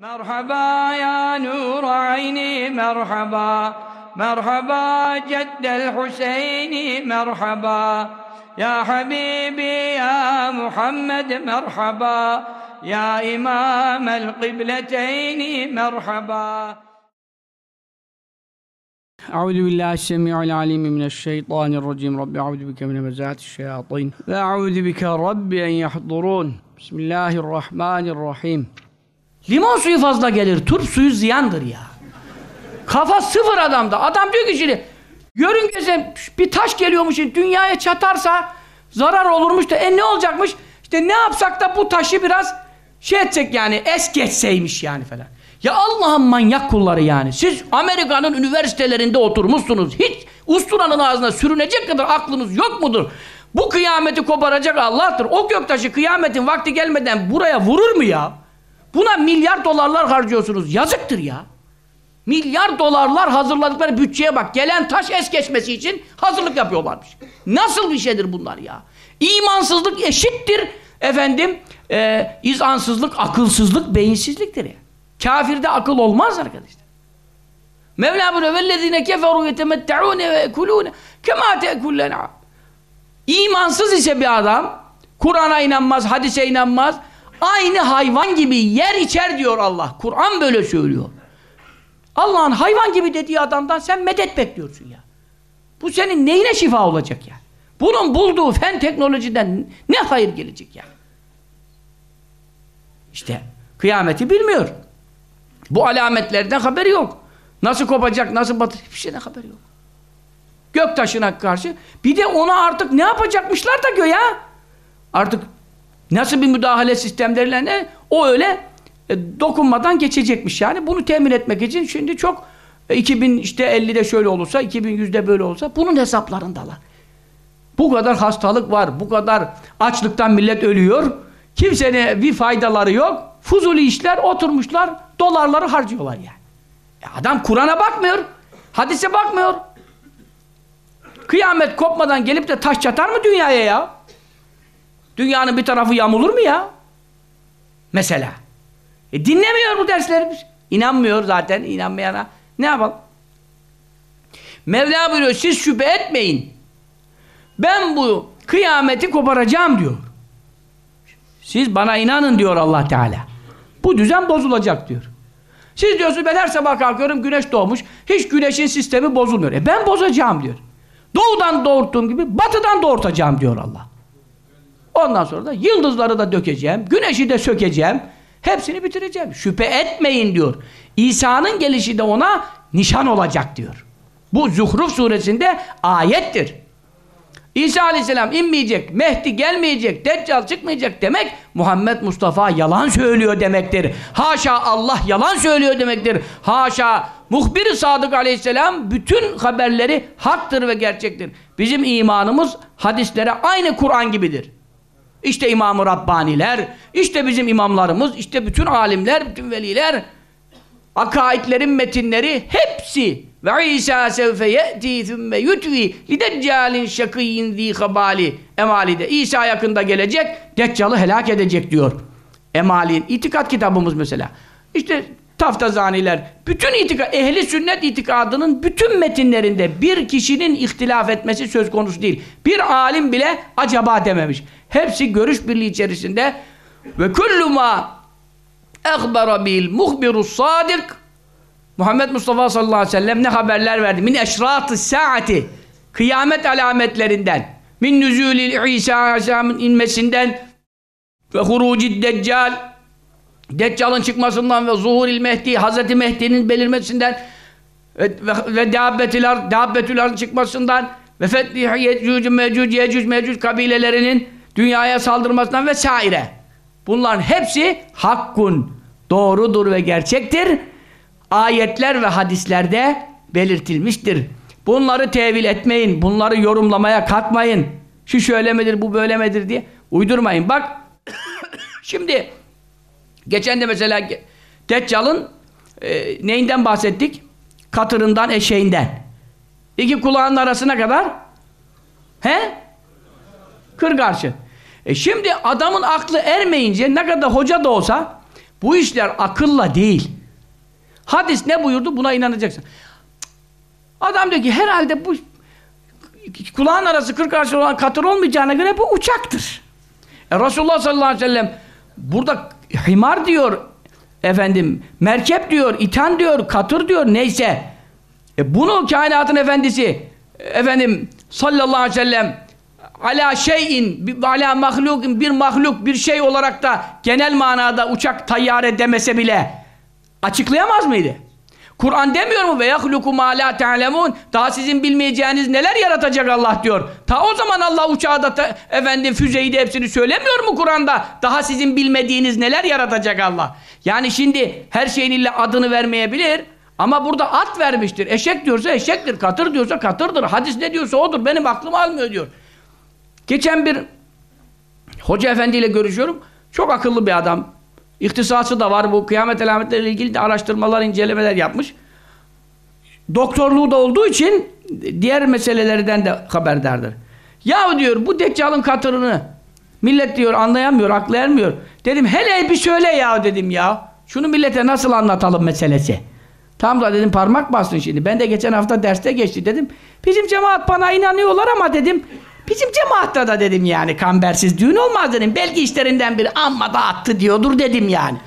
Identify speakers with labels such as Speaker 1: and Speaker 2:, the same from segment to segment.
Speaker 1: مرحبا يا نور عيني مرحبا. مرحبا جد الحسين مرحبا. يا حبيبي يا محمد مرحبا. يا إمام القبلتين مرحبا.
Speaker 2: أعوذ بالله السميع العليم من الشيطان الرجيم. رب أعوذ بك من همزات الشياطين. وأعوذ بك رب أن يحضرون. بسم الله الرحمن الرحيم. Limon suyu fazla gelir, turp suyu ziyandır ya. Kafa sıfır adamda. Adam diyor ki şimdi, yörüngese bir taş geliyormuş, dünyaya çatarsa zarar olurmuş da, e ne olacakmış? İşte ne yapsak da bu taşı biraz şey edecek yani, es geçseymiş yani falan. Ya Allah'ın manyak kulları yani. Siz Amerika'nın üniversitelerinde oturmuşsunuz. Hiç usturanın ağzına sürünecek kadar aklınız yok mudur? Bu kıyameti koparacak Allah'tır. O göktaşı kıyametin vakti gelmeden buraya vurur mu ya? Buna milyar dolarlar harcıyorsunuz. Yazıktır ya. Milyar dolarlar hazırladıkları bütçeye bak. Gelen taş es geçmesi için hazırlık yapıyorlarmış. Nasıl bir şeydir bunlar ya? İmansızlık eşittir efendim e, izansızlık, akılsızlık, beyinsizliktir ya. Kafirde akıl olmaz arkadaşlar. Mevla buyuruyor vellezine keferu yetemette'une ve te'kulle na'am. İmansız ise bir adam Kur'an'a inanmaz, hadise inanmaz aynı hayvan gibi yer içer diyor Allah. Kur'an böyle söylüyor. Allah'ın hayvan gibi dediği adamdan sen medet bekliyorsun ya. Bu senin neyine şifa olacak ya? Bunun bulduğu fen teknolojiden ne hayır gelecek ya? İşte kıyameti bilmiyor. Bu alametlerden haberi yok. Nasıl kopacak, nasıl batacak hiçbir şeyden haberi yok. Göktaşına karşı bir de ona artık ne yapacakmışlar da göya artık nasıl bir müdahale sistemleriyle ne o öyle e, dokunmadan geçecekmiş yani bunu temin etmek için şimdi çok e, 2000 işte 50'de şöyle olursa 2100'de böyle olsa bunun hesaplarındalar. Bu kadar hastalık var, bu kadar açlıktan millet ölüyor. Kimsenin bir faydaları yok. Fuzuli işler oturmuşlar, dolarları harcıyorlar yani. Ya adam Kur'an'a bakmıyor, hadise bakmıyor. Kıyamet kopmadan gelip de taş çatar mı dünyaya ya? Dünyanın bir tarafı yamulur mu ya? Mesela. E dinlemiyor bu derslerimiz. İnanmıyor zaten, inanmayana. Ne yapalım? Mevla buyuruyor, siz şüphe etmeyin. Ben bu kıyameti koparacağım diyor. Siz bana inanın diyor Allah Teala. Bu düzen bozulacak diyor. Siz diyorsunuz ben her sabah kalkıyorum güneş doğmuş. Hiç güneşin sistemi bozulmuyor. E ben bozacağım diyor. Doğudan doğurttuğum gibi batıdan doğurtacağım diyor Allah. Ondan sonra da yıldızları da dökeceğim. Güneşi de sökeceğim. Hepsini bitireceğim. Şüphe etmeyin diyor. İsa'nın gelişi de ona nişan olacak diyor. Bu Zuhruf suresinde ayettir. İsa aleyhisselam inmeyecek, Mehdi gelmeyecek, Deccal çıkmayacak demek Muhammed Mustafa yalan söylüyor demektir. Haşa Allah yalan söylüyor demektir. Haşa muhbir Sadık aleyhisselam bütün haberleri haktır ve gerçektir. Bizim imanımız hadislere aynı Kur'an gibidir. İşte İmam-ı Rabbaniler, işte bizim imamlarımız, işte bütün alimler, bütün veliler, akaidlerin metinleri hepsi ve İsa sevfe ye'ti thumme yutvi lideccalin şakiyyin zi habali emalide. İsa yakında gelecek, Deccal'ı helak edecek diyor. Emalin, itikat kitabımız mesela. İşte taftazaniler, bütün itikad, ehli sünnet itikadının bütün metinlerinde bir kişinin ihtilaf etmesi söz konusu değil. Bir alim bile acaba dememiş. Hepsi görüş birliği içerisinde ve kullu ma bil muhbirus sadik Muhammed Mustafa sallallahu aleyhi ve sellem ne haberler verdi? Min eşratı saati kıyamet alametlerinden min nüzulil İsa aleyhisselamın inmesinden ve hurucid deccal Deccal'ın çıkmasından ve zuhuril Mehdi Hazreti Mehdi'nin belirmesinden ve, ve, dabbetülerin çıkmasından ve fethihi yecüc mecüc yecüc mecüc kabilelerinin dünyaya saldırmasından vesaire. Bunların hepsi hakkun doğrudur ve gerçektir. Ayetler ve hadislerde belirtilmiştir. Bunları tevil etmeyin, bunları yorumlamaya kalkmayın. Şu şöyle midir, bu böyle midir diye uydurmayın. Bak, şimdi geçen de mesela Deccal'ın e, neyinden bahsettik? Katırından, eşeğinden. İki kulağının arasına kadar he? Kır karşı. E şimdi adamın aklı ermeyince ne kadar hoca da olsa Bu işler akılla değil. Hadis ne buyurdu? Buna inanacaksın. Adam diyor ki herhalde bu kulağın arası 40 arası olan katır olmayacağına göre bu uçaktır. E Resulullah sallallahu aleyhi ve sellem burada himar diyor efendim merkep diyor, itan diyor, katır diyor neyse. E bunu kainatın efendisi efendim sallallahu aleyhi ve sellem ala şeyin ala mahlukin bir mahluk bir şey olarak da genel manada uçak tayyare demese bile açıklayamaz mıydı? Kur'an demiyor mu ve yahluku ma la daha sizin bilmeyeceğiniz neler yaratacak Allah diyor. Ta o zaman Allah uçağı da efendim füzeyi de hepsini söylemiyor mu Kur'an'da? Daha sizin bilmediğiniz neler yaratacak Allah. Yani şimdi her şeyin illa adını vermeyebilir ama burada at vermiştir. Eşek diyorsa eşektir, katır diyorsa katırdır. Hadis ne diyorsa odur. Benim aklım almıyor diyor. Geçen bir hoca efendiyle görüşüyorum. Çok akıllı bir adam. İhtisası da var bu kıyamet alametleriyle ilgili de araştırmalar, incelemeler yapmış. Doktorluğu da olduğu için diğer meselelerden de haberdardır. Ya diyor bu Deccal'ın katırını millet diyor anlayamıyor, aklayamıyor. Dedim hele bir söyle ya dedim ya. Şunu millete nasıl anlatalım meselesi. Tam da dedim parmak bastın şimdi. Ben de geçen hafta derste geçti dedim. Bizim cemaat bana inanıyorlar ama dedim Bizim cemaatta da dedim yani kambersiz düğün olmaz dedim. Belki işlerinden biri amma da attı diyordur dedim yani.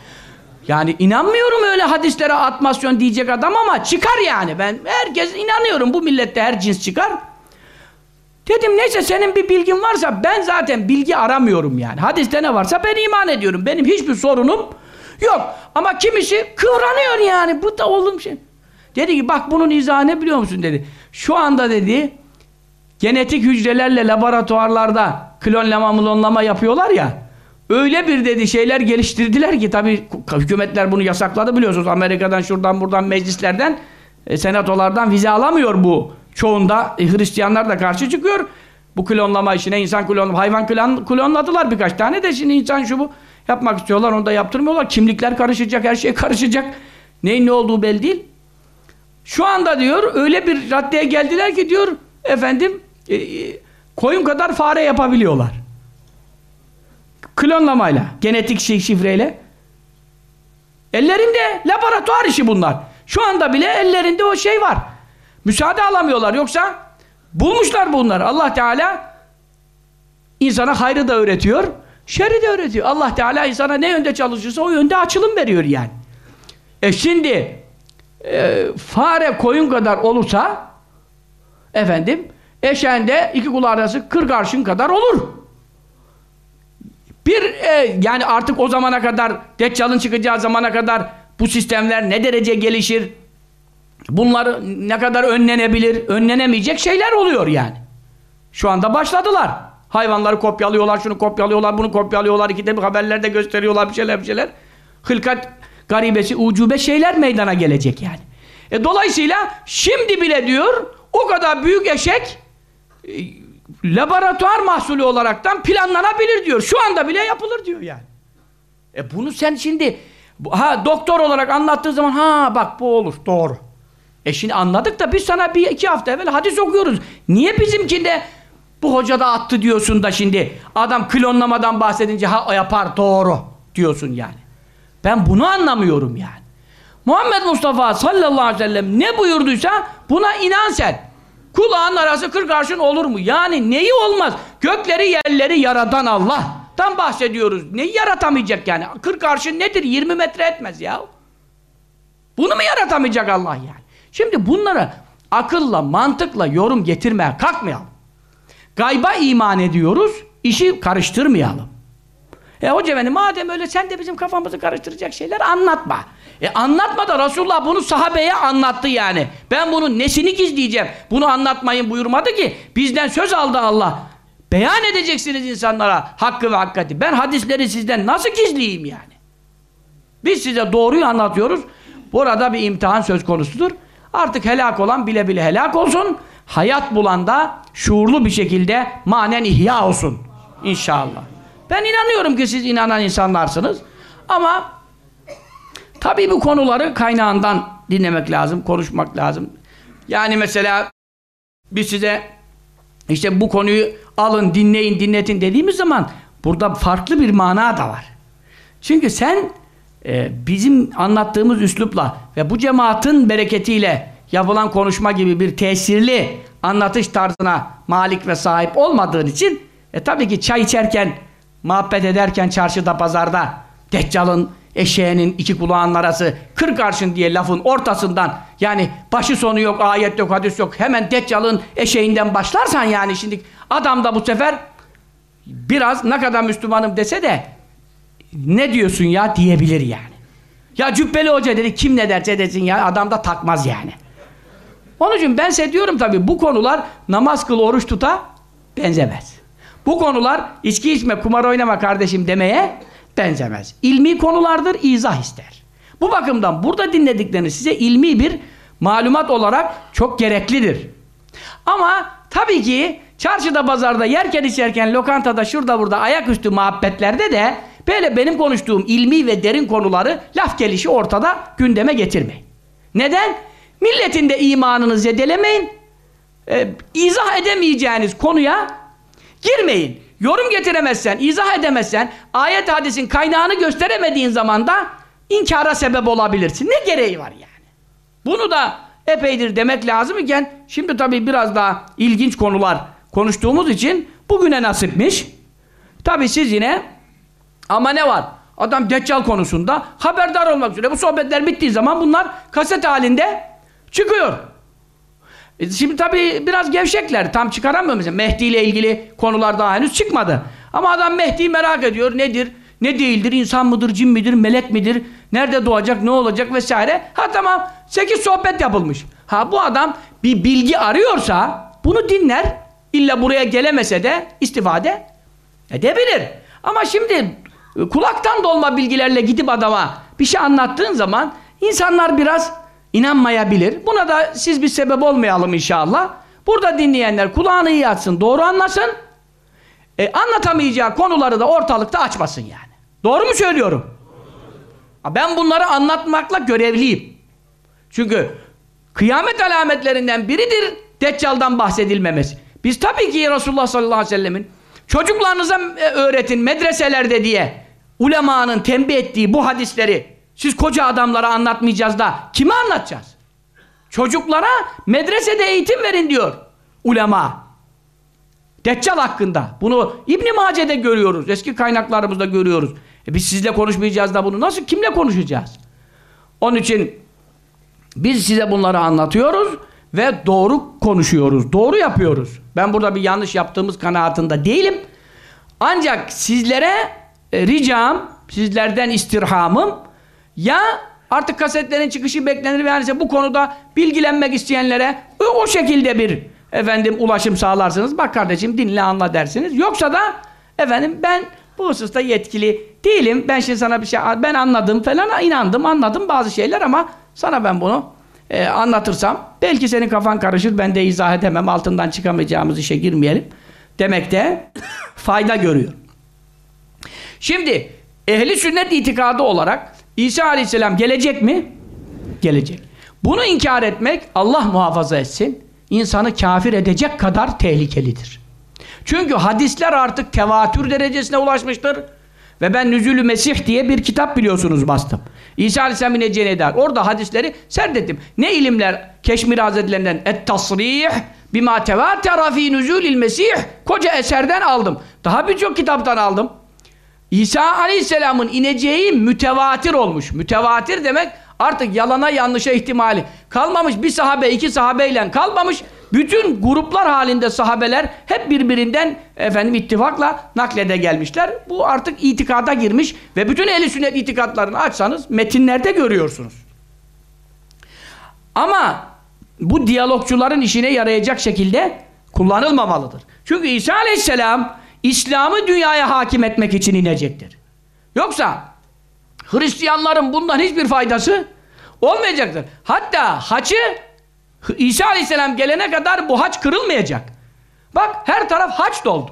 Speaker 2: Yani inanmıyorum öyle hadislere atmasyon diyecek adam ama çıkar yani. Ben herkes inanıyorum bu millette her cins çıkar. Dedim neyse senin bir bilgin varsa ben zaten bilgi aramıyorum yani. Hadiste ne varsa ben iman ediyorum. Benim hiçbir sorunum yok. Ama kimisi kıvranıyor yani. Bu da oğlum şey. Dedi ki bak bunun izahı ne biliyor musun dedi. Şu anda dedi genetik hücrelerle laboratuvarlarda klonlama mlonlama yapıyorlar ya. Öyle bir dedi şeyler geliştirdiler ki tabi hükümetler bunu yasakladı biliyorsunuz. Amerika'dan şuradan buradan meclislerden e, senatolardan vize alamıyor bu. Çoğunda e, Hristiyanlar da karşı çıkıyor. Bu klonlama işine insan klon hayvan klon, klonladılar birkaç tane de. Şimdi insan şu bu yapmak istiyorlar onu da yaptırmıyorlar. Kimlikler karışacak her şey karışacak. Neyin ne olduğu belli değil. Şu anda diyor öyle bir raddeye geldiler ki diyor efendim e, e, koyun kadar fare yapabiliyorlar. Klonlamayla, genetik şifreyle. Ellerinde laboratuvar işi bunlar. Şu anda bile ellerinde o şey var. Müsaade alamıyorlar. Yoksa bulmuşlar bunları. Allah Teala insana hayrı da öğretiyor, şerri de öğretiyor. Allah Teala insana ne yönde çalışırsa o yönde açılım veriyor yani. E şimdi e, fare koyun kadar olursa efendim eşeğinde iki kulağı arası 40 arşın kadar olur. Bir e, yani artık o zamana kadar Deccal'ın çıkacağı zamana kadar bu sistemler ne derece gelişir? Bunlar ne kadar önlenebilir? Önlenemeyecek şeyler oluyor yani. Şu anda başladılar. Hayvanları kopyalıyorlar, şunu kopyalıyorlar, bunu kopyalıyorlar. İkide bir haberlerde gösteriyorlar bir şeyler bir şeyler. Hılkat garibesi, ucube şeyler meydana gelecek yani. E, dolayısıyla şimdi bile diyor o kadar büyük eşek e, laboratuvar mahsulü olaraktan planlanabilir diyor. Şu anda bile yapılır diyor yani. E bunu sen şimdi ha doktor olarak anlattığı zaman ha bak bu olur doğru. E şimdi anladık da biz sana bir iki hafta evvel hadis okuyoruz. Niye bizimkinde bu hoca da attı diyorsun da şimdi adam klonlamadan bahsedince ha yapar doğru diyorsun yani. Ben bunu anlamıyorum yani. Muhammed Mustafa sallallahu aleyhi ve sellem ne buyurduysa buna inan sen. Kulağın arası kırk arşın olur mu? Yani neyi olmaz? Gökleri yerleri yaratan Allah'tan bahsediyoruz. Neyi yaratamayacak yani? Kırk arşın nedir? 20 metre etmez ya. Bunu mu yaratamayacak Allah yani? Şimdi bunlara akılla, mantıkla yorum getirmeye kalkmayalım. Gayba iman ediyoruz, işi karıştırmayalım. E hoca efendi madem öyle sen de bizim kafamızı karıştıracak şeyler anlatma. E anlatma da Resulullah bunu sahabeye anlattı yani. Ben bunun nesini gizleyeceğim? Bunu anlatmayın buyurmadı ki. Bizden söz aldı Allah. Beyan edeceksiniz insanlara hakkı ve hakikati. Ben hadisleri sizden nasıl gizleyeyim yani? Biz size doğruyu anlatıyoruz. Burada bir imtihan söz konusudur. Artık helak olan bile bile helak olsun. Hayat bulan da şuurlu bir şekilde manen ihya olsun. İnşallah. Ben inanıyorum ki siz inanan insanlarsınız. Ama tabii bu konuları kaynağından dinlemek lazım, konuşmak lazım. Yani mesela biz size işte bu konuyu alın, dinleyin, dinletin dediğimiz zaman burada farklı bir mana da var. Çünkü sen e, bizim anlattığımız üslupla ve bu cemaatin bereketiyle yapılan konuşma gibi bir tesirli anlatış tarzına malik ve sahip olmadığın için e tabii ki çay içerken muhabbet ederken çarşıda pazarda Deccal'ın eşeğinin iki kulağının arası kırk arşın diye lafın ortasından yani başı sonu yok ayet yok hadis yok hemen Deccal'ın eşeğinden başlarsan yani şimdi adam da bu sefer biraz ne kadar Müslümanım dese de ne diyorsun ya diyebilir yani. Ya Cübbeli Hoca dedi kim ne derse desin ya adam da takmaz yani. Onun için ben size diyorum tabi bu konular namaz kıl oruç tuta benzemez. Bu konular içki içme kumar oynama kardeşim demeye benzemez. İlmi konulardır izah ister. Bu bakımdan burada dinledikleriniz size ilmi bir malumat olarak çok gereklidir. Ama tabii ki çarşıda pazarda yerken içerken lokantada şurada burada ayaküstü muhabbetlerde de böyle benim konuştuğum ilmi ve derin konuları laf gelişi ortada gündeme getirmeyin. Neden? Milletin de imanını zedelemeyin. Ee, izah edemeyeceğiniz konuya girmeyin. Yorum getiremezsen, izah edemezsen, ayet hadisin kaynağını gösteremediğin zaman da inkara sebep olabilirsin. Ne gereği var yani? Bunu da epeydir demek lazım iken şimdi tabii biraz daha ilginç konular konuştuğumuz için bugüne nasipmiş. Tabii siz yine ama ne var? Adam Deccal konusunda haberdar olmak üzere. Bu sohbetler bittiği zaman bunlar kaset halinde çıkıyor. E şimdi tabii biraz gevşekler. Tam çıkaramıyor mesela. Mehdi ile ilgili konular daha henüz çıkmadı. Ama adam Mehdi'yi merak ediyor. Nedir? Ne değildir? İnsan mıdır? Cin midir? Melek midir? Nerede doğacak? Ne olacak? Vesaire. Ha tamam. Sekiz sohbet yapılmış. Ha bu adam bir bilgi arıyorsa bunu dinler. İlla buraya gelemese de istifade edebilir. Ama şimdi e, kulaktan dolma bilgilerle gidip adama bir şey anlattığın zaman insanlar biraz inanmayabilir. Buna da siz bir sebep olmayalım inşallah. Burada dinleyenler kulağını iyi açsın, doğru anlasın. E, anlatamayacağı konuları da ortalıkta açmasın yani. Doğru mu söylüyorum? Ben bunları anlatmakla görevliyim. Çünkü kıyamet alametlerinden biridir Deccal'dan bahsedilmemesi. Biz tabii ki Resulullah sallallahu aleyhi ve sellemin çocuklarınıza e, öğretin medreselerde diye ulemanın tembih ettiği bu hadisleri siz koca adamlara anlatmayacağız da kime anlatacağız? Çocuklara medresede eğitim verin diyor ulema. Deccal hakkında. Bunu İbn Mace'de görüyoruz. Eski kaynaklarımızda görüyoruz. E biz sizle konuşmayacağız da bunu nasıl kimle konuşacağız? Onun için biz size bunları anlatıyoruz ve doğru konuşuyoruz. Doğru yapıyoruz. Ben burada bir yanlış yaptığımız kanaatinde değilim. Ancak sizlere e, ricam, sizlerden istirhamım ya artık kasetlerin çıkışı beklenir ve yani bu konuda bilgilenmek isteyenlere o, şekilde bir efendim ulaşım sağlarsınız. Bak kardeşim dinle anla dersiniz. Yoksa da efendim ben bu hususta yetkili değilim. Ben şimdi sana bir şey ben anladım falan inandım anladım bazı şeyler ama sana ben bunu e, anlatırsam belki senin kafan karışır ben de izah edemem altından çıkamayacağımız işe girmeyelim demekte fayda görüyor. Şimdi ehli sünnet itikadı olarak İsa aleyhisselam gelecek mi? Gelecek. Bunu inkar etmek Allah muhafaza etsin insanı kafir edecek kadar tehlikelidir. Çünkü hadisler artık tevatür derecesine ulaşmıştır. Ve ben Nüzülü Mesih diye bir kitap biliyorsunuz bastım. İsa Aleyhisselam ineceğine dair. Orada hadisleri serdettim. Ne ilimler Keşmir Hazretlerinden et-tasrih bima tevatera fi nüzulil mesih koca eserden aldım. Daha birçok kitaptan aldım. İsa Aleyhisselam'ın ineceği mütevatir olmuş. Mütevatir demek artık yalana yanlışa ihtimali kalmamış. Bir sahabe iki sahabeyle kalmamış. Bütün gruplar halinde sahabeler hep birbirinden efendim ittifakla naklede gelmişler. Bu artık itikada girmiş ve bütün ehli sünnet itikatlarını açsanız metinlerde görüyorsunuz. Ama bu diyalogçuların işine yarayacak şekilde kullanılmamalıdır. Çünkü İsa Aleyhisselam İslam'ı dünyaya hakim etmek için inecektir. Yoksa Hristiyanların bundan hiçbir faydası olmayacaktır. Hatta haçı İsa Aleyhisselam gelene kadar bu haç kırılmayacak. Bak her taraf haç doldu.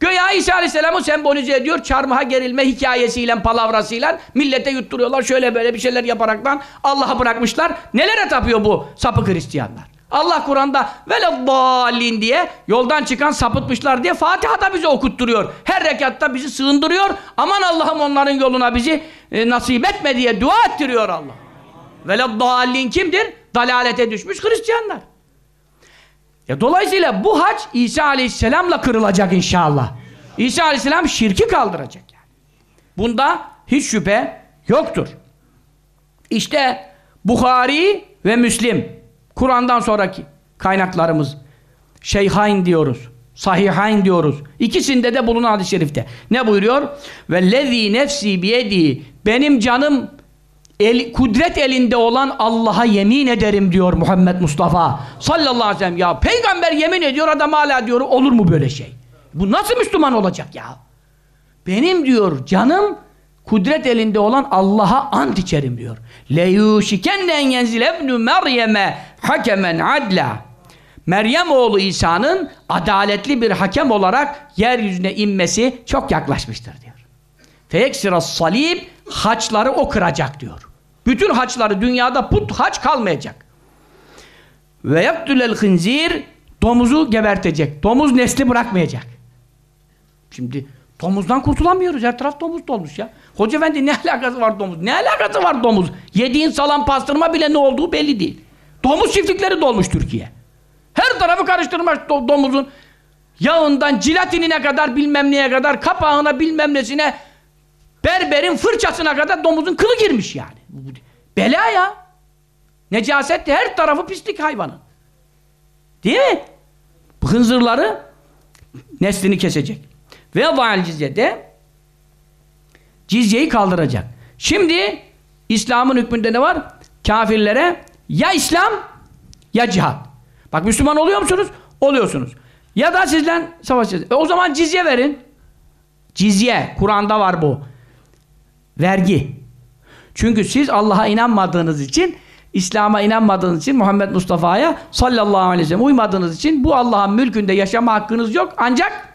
Speaker 2: Göya İsa Aleyhisselam'ı sembolize ediyor çarmıha gerilme hikayesiyle, palavrasıyla millete yutturuyorlar şöyle böyle bir şeyler yaparaktan Allah'a bırakmışlar. Nelere tapıyor bu sapık Hristiyanlar? Allah Kur'an'da veleddallin diye yoldan çıkan sapıtmışlar diye Fatiha da bize okutturuyor. Her rekatta bizi sığındırıyor. Aman Allah'ım onların yoluna bizi e, nasip etme diye dua ettiriyor Allah. Veleddallin kimdir? Dalalete düşmüş Hristiyanlar. Ya dolayısıyla bu hac İsa Aleyhisselam'la kırılacak inşallah. İsa Aleyhisselam şirki kaldıracak yani. Bunda hiç şüphe yoktur. İşte Bukhari ve Müslim Kur'an'dan sonraki kaynaklarımız Şeyhain diyoruz. Sahihain diyoruz. İkisinde de bulunan hadis-i şerifte. Ne buyuruyor? Ve lezî nefsi biyedi benim canım el, kudret elinde olan Allah'a yemin ederim diyor Muhammed Mustafa sallallahu aleyhi ve sellem. Ya peygamber yemin ediyor adam hala diyor olur mu böyle şey? Bu nasıl Müslüman olacak ya? Benim diyor canım kudret elinde olan Allah'a ant içerim diyor. Leyuşiken en yenzil ebnu Meryem'e hakemen adla. Meryem oğlu İsa'nın adaletli bir hakem olarak yeryüzüne inmesi çok yaklaşmıştır diyor. Feyeksira salib haçları o kıracak diyor. Bütün haçları dünyada put haç kalmayacak. Ve yaktülel hınzir domuzu gebertecek. Domuz nesli bırakmayacak. Şimdi domuzdan kurtulamıyoruz. Her taraf domuz dolmuş ya. Hoca efendi ne alakası var domuz? Ne alakası var domuz? Yediğin salam pastırma bile ne olduğu belli değil. Domuz çiftlikleri dolmuş Türkiye. Her tarafı karıştırmış do domuzun. Yağından cilatinine kadar bilmem neye kadar kapağına bilmem nesine berberin fırçasına kadar domuzun kılı girmiş yani. Bela ya. Necaset de her tarafı pislik hayvanın. Değil mi? Hınzırları neslini kesecek. Ve vaal cizyede cizyeyi kaldıracak. Şimdi İslam'ın hükmünde ne var? Kafirlere ya İslam ya cihat. Bak Müslüman oluyor musunuz? Oluyorsunuz. Ya da sizden savaşacağız. E o zaman cizye verin. Cizye. Kur'an'da var bu. Vergi. Çünkü siz Allah'a inanmadığınız için İslam'a inanmadığınız için Muhammed Mustafa'ya sallallahu aleyhi ve sellem uymadığınız için bu Allah'ın mülkünde yaşama hakkınız yok. Ancak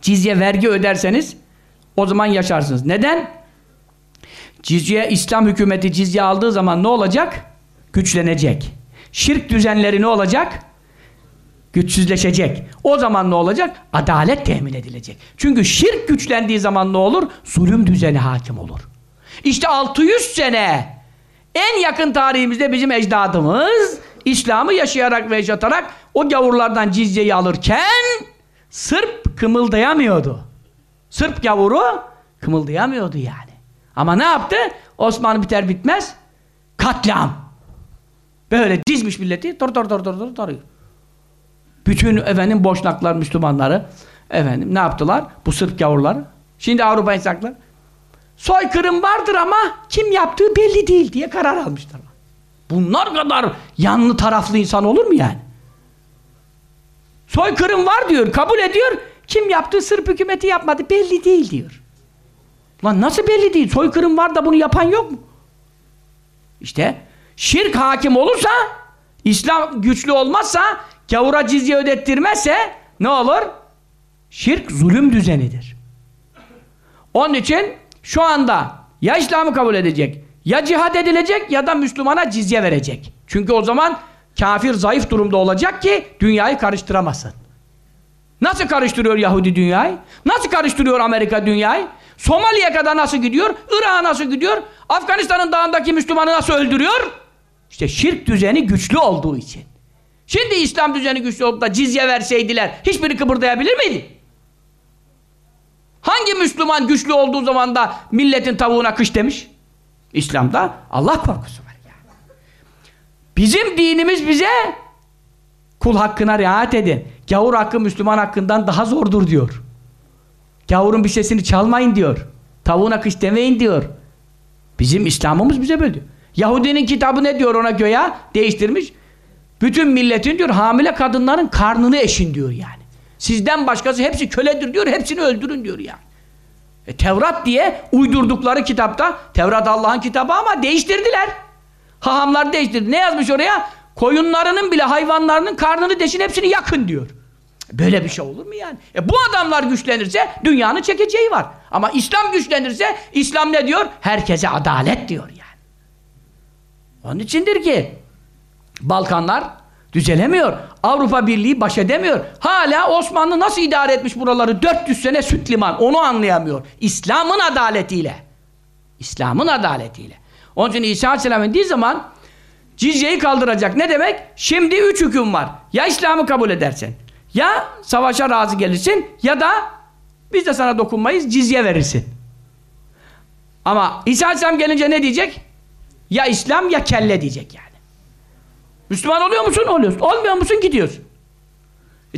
Speaker 2: cizye vergi öderseniz o zaman yaşarsınız. Neden? Cizye, İslam hükümeti cizye aldığı zaman ne olacak? Güçlenecek. Şirk düzenleri ne olacak? Güçsüzleşecek. O zaman ne olacak? Adalet temin edilecek. Çünkü şirk güçlendiği zaman ne olur? Zulüm düzeni hakim olur. İşte 600 sene en yakın tarihimizde bizim ecdadımız İslam'ı yaşayarak ve yaşatarak o gavurlardan cizyeyi alırken Sırp kımıldayamıyordu. Sırp gavuru kımıldayamıyordu yani. Ama ne yaptı? Osmanlı biter bitmez katliam. Böyle dizmiş milleti tor tor tor tor tor tor. Bütün efendim boşnaklar Müslümanları efendim ne yaptılar? Bu Sırp gavurları. Şimdi Avrupa insanlar soykırım vardır ama kim yaptığı belli değil diye karar almışlar. Bunlar kadar yanlı taraflı insan olur mu yani? Soykırım var diyor, kabul ediyor. Kim yaptığı Sırp hükümeti yapmadı, belli değil diyor. Lan nasıl belli değil? Soykırım var da bunu yapan yok mu? İşte şirk hakim olursa, İslam güçlü olmazsa, gavura cizye ödettirmezse ne olur? Şirk zulüm düzenidir. Onun için şu anda ya İslam'ı kabul edecek, ya cihad edilecek ya da Müslümana cizye verecek. Çünkü o zaman kafir zayıf durumda olacak ki dünyayı karıştıramasın. Nasıl karıştırıyor Yahudi dünyayı? Nasıl karıştırıyor Amerika dünyayı? Somali'ye kadar nasıl gidiyor? Irak'a nasıl gidiyor? Afganistan'ın dağındaki Müslümanı nasıl öldürüyor? İşte şirk düzeni güçlü olduğu için. Şimdi İslam düzeni güçlü olup da cizye verseydiler hiçbiri kıpırdayabilir miydi? Hangi Müslüman güçlü olduğu zaman da milletin tavuğuna kış demiş? İslam'da Allah korkusu var. Bizim dinimiz bize kul hakkına riayet edin. Gavur hakkı Müslüman hakkından daha zordur diyor. Gavurun bir sesini çalmayın diyor. Tavuğuna kış demeyin diyor. Bizim İslam'ımız bize böyle diyor. Yahudinin kitabı ne diyor ona göya? Değiştirmiş. Bütün milletin diyor hamile kadınların karnını eşin diyor yani. Sizden başkası hepsi köledir diyor, hepsini öldürün diyor yani. E, Tevrat diye uydurdukları kitapta, Tevrat Allah'ın kitabı ama değiştirdiler. Hahamlar değiştirdi. Ne yazmış oraya? Koyunlarının bile hayvanlarının karnını deşin hepsini yakın diyor. Böyle bir şey olur mu yani? E bu adamlar güçlenirse dünyanın çekeceği var. Ama İslam güçlenirse İslam ne diyor? Herkese adalet diyor yani. Onun içindir ki Balkanlar Düzelemiyor. Avrupa Birliği baş edemiyor. Hala Osmanlı nasıl idare etmiş buraları 400 sene süt liman onu anlayamıyor. İslam'ın adaletiyle. İslam'ın adaletiyle. Onun için İsa Aleyhisselam indiği zaman cizyeyi kaldıracak. Ne demek? Şimdi üç hüküm var. Ya İslam'ı kabul edersen, ya savaşa razı gelirsin ya da biz de sana dokunmayız cizye verirsin. Ama İsa Aleyhisselam gelince ne diyecek? Ya İslam ya kelle diyecek yani. Müslüman oluyor musun? Oluyorsun. Olmuyor musun? Gidiyorsun.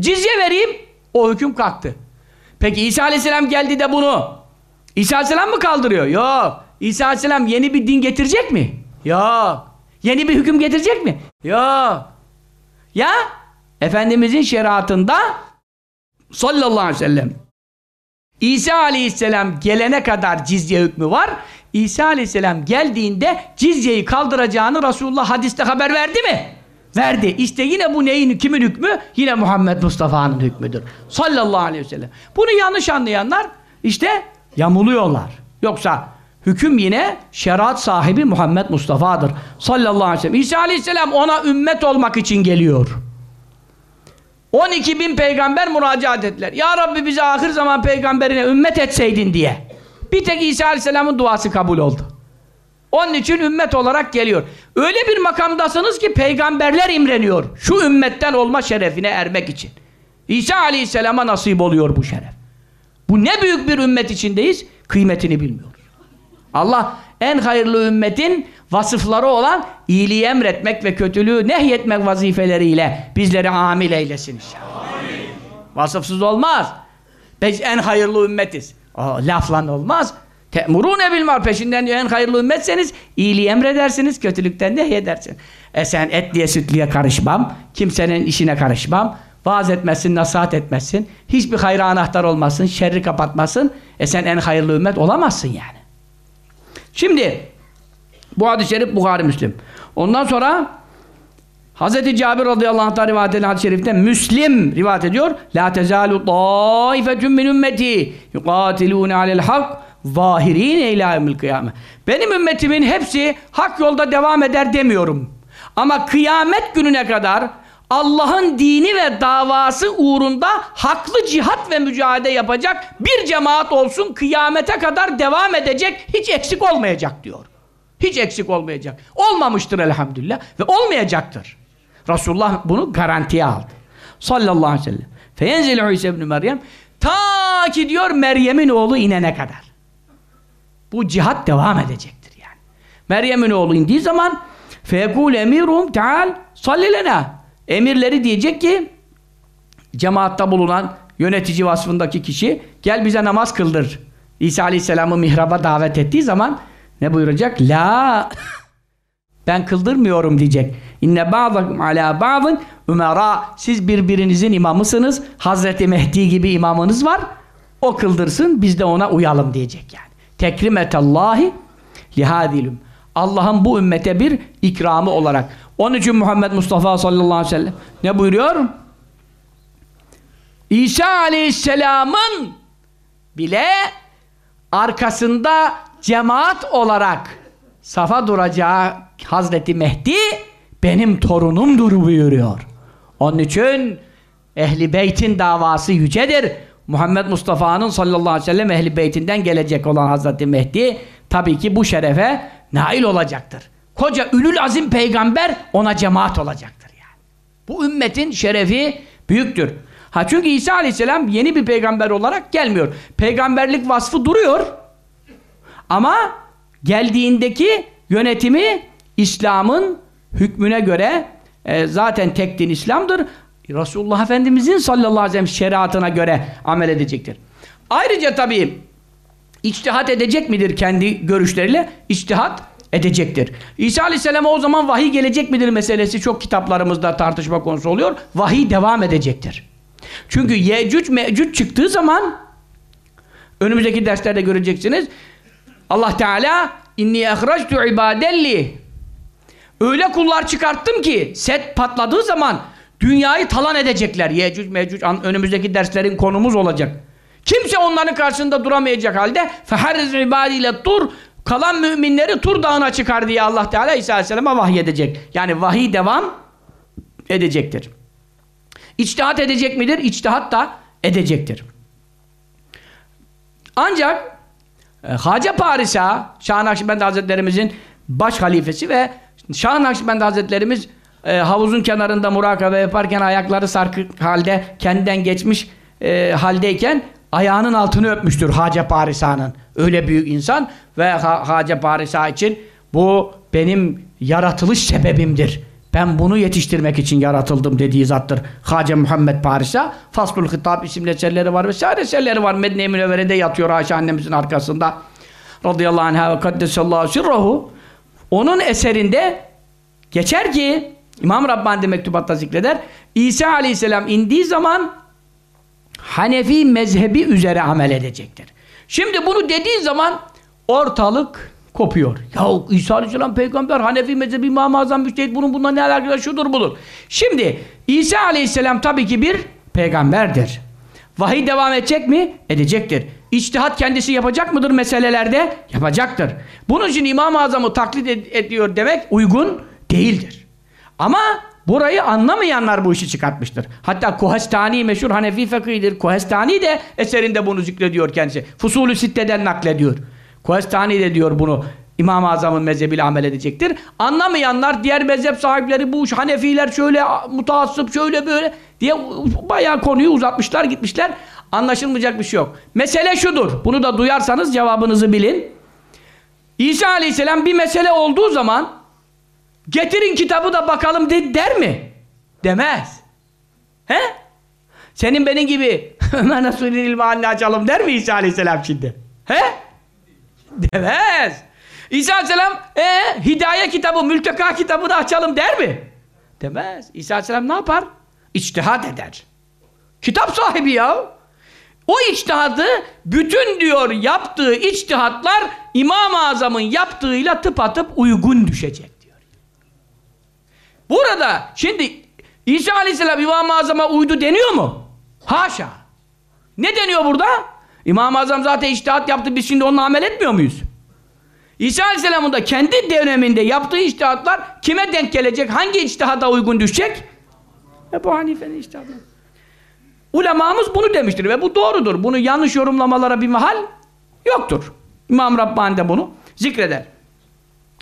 Speaker 2: Cizye vereyim. O hüküm kalktı. Peki İsa Aleyhisselam geldi de bunu İsa Aleyhisselam mı kaldırıyor? Yok. İsa Aleyhisselam yeni bir din getirecek mi? Yok. Yeni bir hüküm getirecek mi? Yok. Ya Efendimizin şeriatında sallallahu aleyhi ve sellem İsa aleyhisselam gelene kadar cizye hükmü var. İsa aleyhisselam geldiğinde cizyeyi kaldıracağını Resulullah hadiste haber verdi mi? Verdi. İşte yine bu neyin, kimin hükmü? Yine Muhammed Mustafa'nın hükmüdür. Sallallahu aleyhi ve sellem. Bunu yanlış anlayanlar işte yamuluyorlar. Yoksa hüküm yine şeriat sahibi Muhammed Mustafa'dır. Sallallahu aleyhi ve sellem. İsa aleyhisselam ona ümmet olmak için geliyor. 12 bin peygamber müracaat ettiler. Ya Rabbi bize ahir zaman peygamberine ümmet etseydin diye. Bir tek İsa Aleyhisselam'ın duası kabul oldu. Onun için ümmet olarak geliyor. Öyle bir makamdasınız ki peygamberler imreniyor. Şu ümmetten olma şerefine ermek için. İsa Aleyhisselam'a nasip oluyor bu şeref. Bu ne büyük bir ümmet içindeyiz, kıymetini bilmiyoruz. Allah en hayırlı ümmetin vasıfları olan iyiliği emretmek ve kötülüğü nehyetmek vazifeleriyle bizleri amil eylesin inşallah. Vasıfsız olmaz. Biz en hayırlı ümmetiz. O lafla olmaz. Te'murûne bil mar peşinden en hayırlı ümmetseniz iyiliği emredersiniz, kötülükten nehyedersin. E sen etliye sütliye karışmam, kimsenin işine karışmam, vaaz etmezsin, nasihat etmezsin, hiçbir hayra anahtar olmasın, şerri kapatmasın. E sen en hayırlı ümmet olamazsın yani. Şimdi bu hadis-i şerif Buhari Müslim. Ondan sonra Hz. Cabir radıyallahu anh'tan rivayet edilen hadis-i şerifte Müslim rivayet ediyor. La tezalu taifetun min ümmeti yuqatilune alel hak zahirine ila yevmil kıyame. Benim ümmetimin hepsi hak yolda devam eder demiyorum. Ama kıyamet gününe kadar Allah'ın dini ve davası uğrunda haklı cihat ve mücadele yapacak bir cemaat olsun kıyamete kadar devam edecek hiç eksik olmayacak diyor. Hiç eksik olmayacak. Olmamıştır elhamdülillah ve olmayacaktır. Resulullah bunu garantiye aldı. Sallallahu aleyhi ve sellem. Feyenzil İsa ibn Meryem ta ki diyor Meryem'in oğlu inene kadar. Bu cihat devam edecektir yani. Meryem'in oğlu indiği zaman feyekul emirum teal sallilena emirleri diyecek ki cemaatta bulunan yönetici vasfındaki kişi gel bize namaz kıldır. İsa Aleyhisselam'ı mihraba davet ettiği zaman ne buyuracak? La ben kıldırmıyorum diyecek. İnne ba'dakum ala ba'dın umara siz birbirinizin imamısınız. Hazreti Mehdi gibi imamınız var. O kıldırsın biz de ona uyalım diyecek yani. Tekrimetallahi lihadilüm. Allah'ın bu ümmete bir ikramı olarak. Onun için Muhammed Mustafa sallallahu aleyhi ve sellem ne buyuruyor? İsa aleyhisselamın bile arkasında cemaat olarak safa duracağı Hazreti Mehdi benim torunumdur buyuruyor. Onun için Ehli Beyt'in davası yücedir. Muhammed Mustafa'nın sallallahu aleyhi ve sellem Ehli Beyt'inden gelecek olan Hazreti Mehdi tabii ki bu şerefe nail olacaktır. Koca ülül azim peygamber ona cemaat olacaktır yani. Bu ümmetin şerefi büyüktür. Ha çünkü İsa aleyhisselam yeni bir peygamber olarak gelmiyor. Peygamberlik vasfı duruyor. Ama geldiğindeki yönetimi İslam'ın hükmüne göre e, zaten tek din İslam'dır. Resulullah Efendimizin sallallahu aleyhi ve sellem şeriatına göre amel edecektir. Ayrıca tabii içtihat edecek midir kendi görüşleriyle? İçtihat edecektir. İsa Aleyhisselam'a o zaman vahiy gelecek midir meselesi çok kitaplarımızda tartışma konusu oluyor. Vahiy devam edecektir. Çünkü Yecüc Mecüc çıktığı zaman önümüzdeki derslerde göreceksiniz. Allah Teala inni ehractu ibadelli öyle kullar çıkarttım ki set patladığı zaman dünyayı talan edecekler. Yecüc Mecüc önümüzdeki derslerin konumuz olacak. Kimse onların karşısında duramayacak halde feherriz ibadiyle tur kalan müminleri Tur Dağı'na çıkar diye Allah Teala İsa Aleyhisselam'a vahyedecek. Yani vahiy devam edecektir. İçtihat edecek midir? İçtihat da edecektir. Ancak e, Hacı Parisa, Şah Nakşibendi Hazretlerimizin baş halifesi ve Şah Nakşibendi Hazretlerimiz e, havuzun kenarında murakabe yaparken ayakları sarkık halde kendinden geçmiş e, haldeyken ayağının altını öpmüştür Hacı Parisa'nın. Öyle büyük insan ve ha Hacı Parisa için bu benim yaratılış sebebimdir. Ben bunu yetiştirmek için yaratıldım dediği zattır. Hacı Muhammed Parisa. Faslul Hitap isimli eserleri var vesaire eserleri var. Medine-i Münevvere'de yatıyor Ayşe annemizin arkasında. Radıyallahu anh'a ve kaddesallahu sirruhu. Onun eserinde geçer ki İmam Rabbani de mektubatta zikreder. İsa aleyhisselam indiği zaman Hanefi mezhebi üzere amel edecektir. Şimdi bunu dediği zaman ortalık kopuyor. Ya İsa Aleyhisselam peygamber Hanefi mezhebi İmam-ı Azam müştehit bunun bununla ne alakası şudur budur. Şimdi İsa Aleyhisselam tabii ki bir peygamberdir. Vahiy devam edecek mi? Edecektir. İçtihat kendisi yapacak mıdır meselelerde? Yapacaktır. Bunun için İmam-ı Azam'ı taklit ed ediyor demek uygun değildir. Ama burayı anlamayanlar bu işi çıkartmıştır. Hatta Kuhestani meşhur Hanefi fakıhidir. Kuhestani de eserinde bunu zikrediyor kendisi. Fusulü Sitte'den naklediyor. Kuhestani de diyor bunu İmam-ı Azam'ın mezhebiyle amel edecektir. Anlamayanlar, diğer mezhep sahipleri bu Hanefiler şöyle mutaassıp şöyle böyle diye bayağı konuyu uzatmışlar gitmişler. Anlaşılmayacak bir şey yok. Mesele şudur. Bunu da duyarsanız cevabınızı bilin. İsa Aleyhisselam bir mesele olduğu zaman getirin kitabı da bakalım de, der mi? Demez. He? Senin benim gibi Ömer Resulü'nün ilmi açalım der mi İsa Aleyhisselam şimdi? He? Demez. İsa Aleyhisselam e, hidayet kitabı, mülteka kitabını açalım der mi? Demez. İsa Aleyhisselam ne yapar? İçtihat eder. Kitap sahibi ya. O içtihadı bütün diyor yaptığı içtihatlar İmam-ı Azam'ın yaptığıyla tıpatıp uygun düşecek. Burada şimdi İsa Aleyhisselam İmam-ı Azam'a uydu deniyor mu? Haşa. Ne deniyor burada? İmam-ı Azam zaten içtihat yaptı biz şimdi onunla amel etmiyor muyuz? İsa Aleyhisselam'ın da kendi döneminde yaptığı içtihatlar kime denk gelecek? Hangi içtihada uygun düşecek? Ebu Hanife'nin içtihatı. Ulemamız bunu demiştir ve bu doğrudur. Bunu yanlış yorumlamalara bir mahal yoktur. İmam Rabbani de bunu zikreder.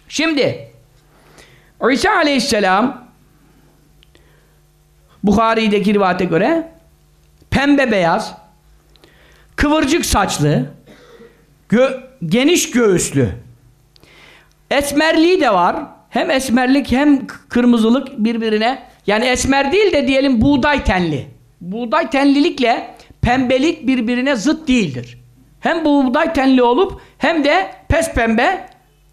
Speaker 2: Şimdi İsa Aleyhisselam Bukhari'deki rivayete göre pembe beyaz kıvırcık saçlı gö geniş göğüslü esmerliği de var. Hem esmerlik hem kırmızılık birbirine yani esmer değil de diyelim buğday tenli. Buğday tenlilikle pembelik birbirine zıt değildir. Hem buğday tenli olup hem de pes pembe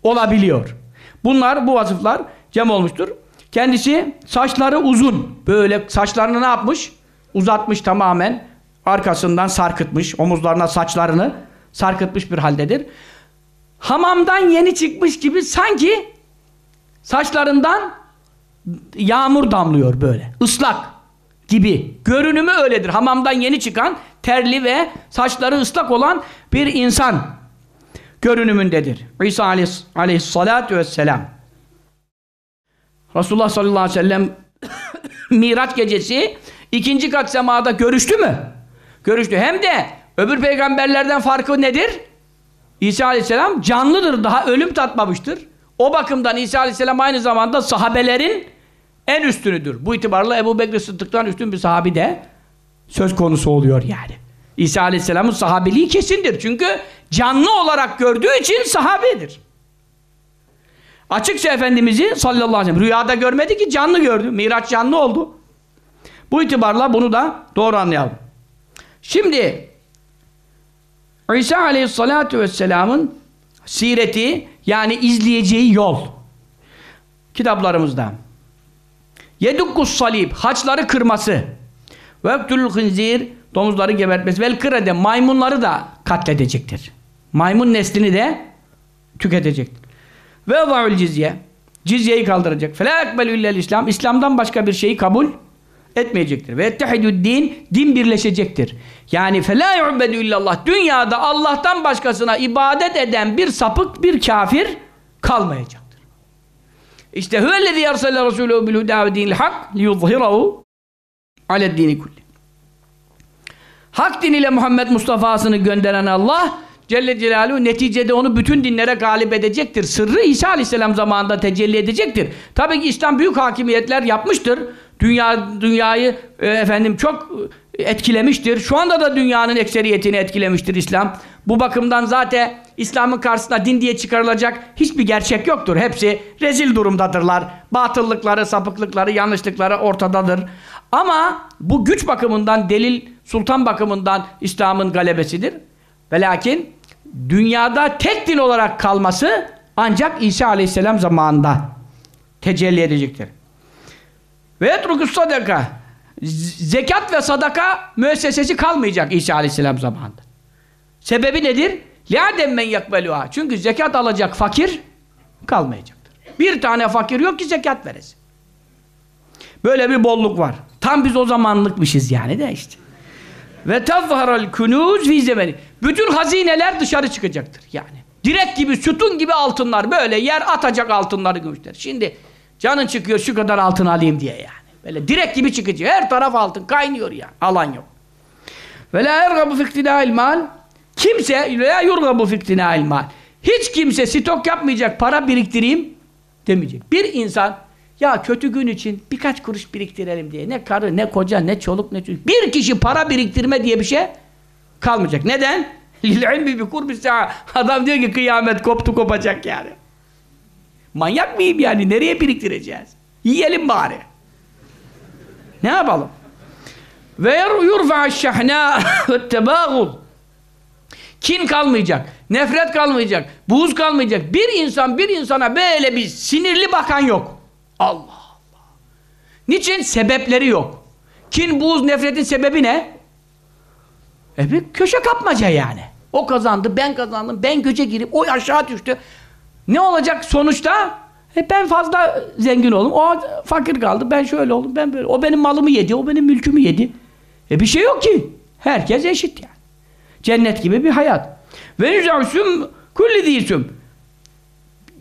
Speaker 2: olabiliyor. Bunlar bu vasıflar cem olmuştur. Kendisi saçları uzun. Böyle saçlarını ne yapmış? Uzatmış tamamen. Arkasından sarkıtmış. Omuzlarına saçlarını sarkıtmış bir haldedir. Hamamdan yeni çıkmış gibi sanki saçlarından yağmur damlıyor böyle. Islak gibi. Görünümü öyledir. Hamamdan yeni çıkan terli ve saçları ıslak olan bir insan görünümündedir. İsa aleyhissalatu vesselam Resulullah sallallahu aleyhi ve sellem Miraç gecesi ikinci kat semada görüştü mü? Görüştü. Hem de öbür peygamberlerden farkı nedir? İsa aleyhisselam canlıdır. Daha ölüm tatmamıştır. O bakımdan İsa aleyhisselam aynı zamanda sahabelerin en üstünüdür. Bu itibarla Ebu Bekir Sıddık'tan üstün bir sahabi de söz konusu oluyor yani. İsa aleyhisselamın sahabiliği kesindir. Çünkü canlı olarak gördüğü için sahabedir. Açıkça Efendimiz'i sallallahu aleyhi ve sellem rüyada görmedi ki canlı gördü. Miraç canlı oldu. Bu itibarla bunu da doğru anlayalım. Şimdi İsa aleyhissalatu vesselamın sireti yani izleyeceği yol kitaplarımızda yedukkus salib haçları kırması vektülül hınzir domuzları gebertmesi vel kırede maymunları da katledecektir. Maymun neslini de tüketecektir. Ve va'ül cizye cizyeyi kaldıracak. Fela ekbelü İslam İslam'dan başka bir şeyi kabul etmeyecektir. Ve ettehidü din din birleşecektir. Yani fela yu'bedu illallah dünyada Allah'tan başkasına ibadet eden bir sapık bir kafir kalmayacaktır. İşte huvellezî yerselle rasûlehu bil hudâ ve dinil hak liyuzhirahu aleddini kulli. Hak diniyle Muhammed Mustafa'sını gönderen Allah Celle Celaluhu neticede onu bütün dinlere galip edecektir. Sırrı İsa Aleyhisselam zamanında tecelli edecektir. Tabii ki İslam büyük hakimiyetler yapmıştır. Dünya dünyayı e, efendim çok etkilemiştir. Şu anda da dünyanın ekseriyetini etkilemiştir İslam. Bu bakımdan zaten İslam'ın karşısına din diye çıkarılacak hiçbir gerçek yoktur. Hepsi rezil durumdadırlar. Batıllıkları, sapıklıkları, yanlışlıkları ortadadır. Ama bu güç bakımından, delil, sultan bakımından İslam'ın galebesidir. Ve lakin dünyada tek din olarak kalması ancak İsa Aleyhisselam zamanında tecelli edecektir. Ve yetrukus sadaka zekat ve sadaka müessesesi kalmayacak İsa Aleyhisselam zamanında. Sebebi nedir? لِعَدَمْ مَنْ يَقْبَلُهَا Çünkü zekat alacak fakir kalmayacaktır. Bir tane fakir yok ki zekat veresin. Böyle bir bolluk var. Tam biz o zamanlıkmışız yani de işte. Ve tezharal kunuz fi zemeni. Bütün hazineler dışarı çıkacaktır yani. Direk gibi, sütun gibi altınlar böyle yer atacak altınları gümüşler. Şimdi canın çıkıyor şu kadar altın alayım diye yani. Böyle direk gibi çıkacak. Her taraf altın kaynıyor ya. Alan yok. Ve la yergabu fiktinâil mal. Kimse la yurgabu fiktinâil mal. Hiç kimse stok yapmayacak, para biriktireyim demeyecek. Bir insan ya kötü gün için birkaç kuruş biriktirelim diye ne karı, ne koca, ne çoluk, ne çocuk. Bir kişi para biriktirme diye bir şey kalmayacak. Neden? Lil'ilmi bi kurbis Adam diyor ki kıyamet koptu kopacak yani. Manyak mıyım yani? Nereye biriktireceğiz? Yiyelim bari. Ne yapalım? Ve yurfa şahna ve tebağul. Kin kalmayacak, nefret kalmayacak, buğz kalmayacak. Bir insan bir insana böyle bir sinirli bakan yok. Allah Allah. Niçin? Sebepleri yok. Kin, buğz, nefretin sebebi ne? E bir köşe kapmaca yani. O kazandı, ben kazandım, ben göce girip o aşağı düştü. Ne olacak sonuçta? E ben fazla zengin oldum, o fakir kaldı, ben şöyle oldum, ben böyle. O benim malımı yedi, o benim mülkümü yedi. E bir şey yok ki. Herkes eşit yani. Cennet gibi bir hayat. Ve yüzâsüm kulli dîsüm.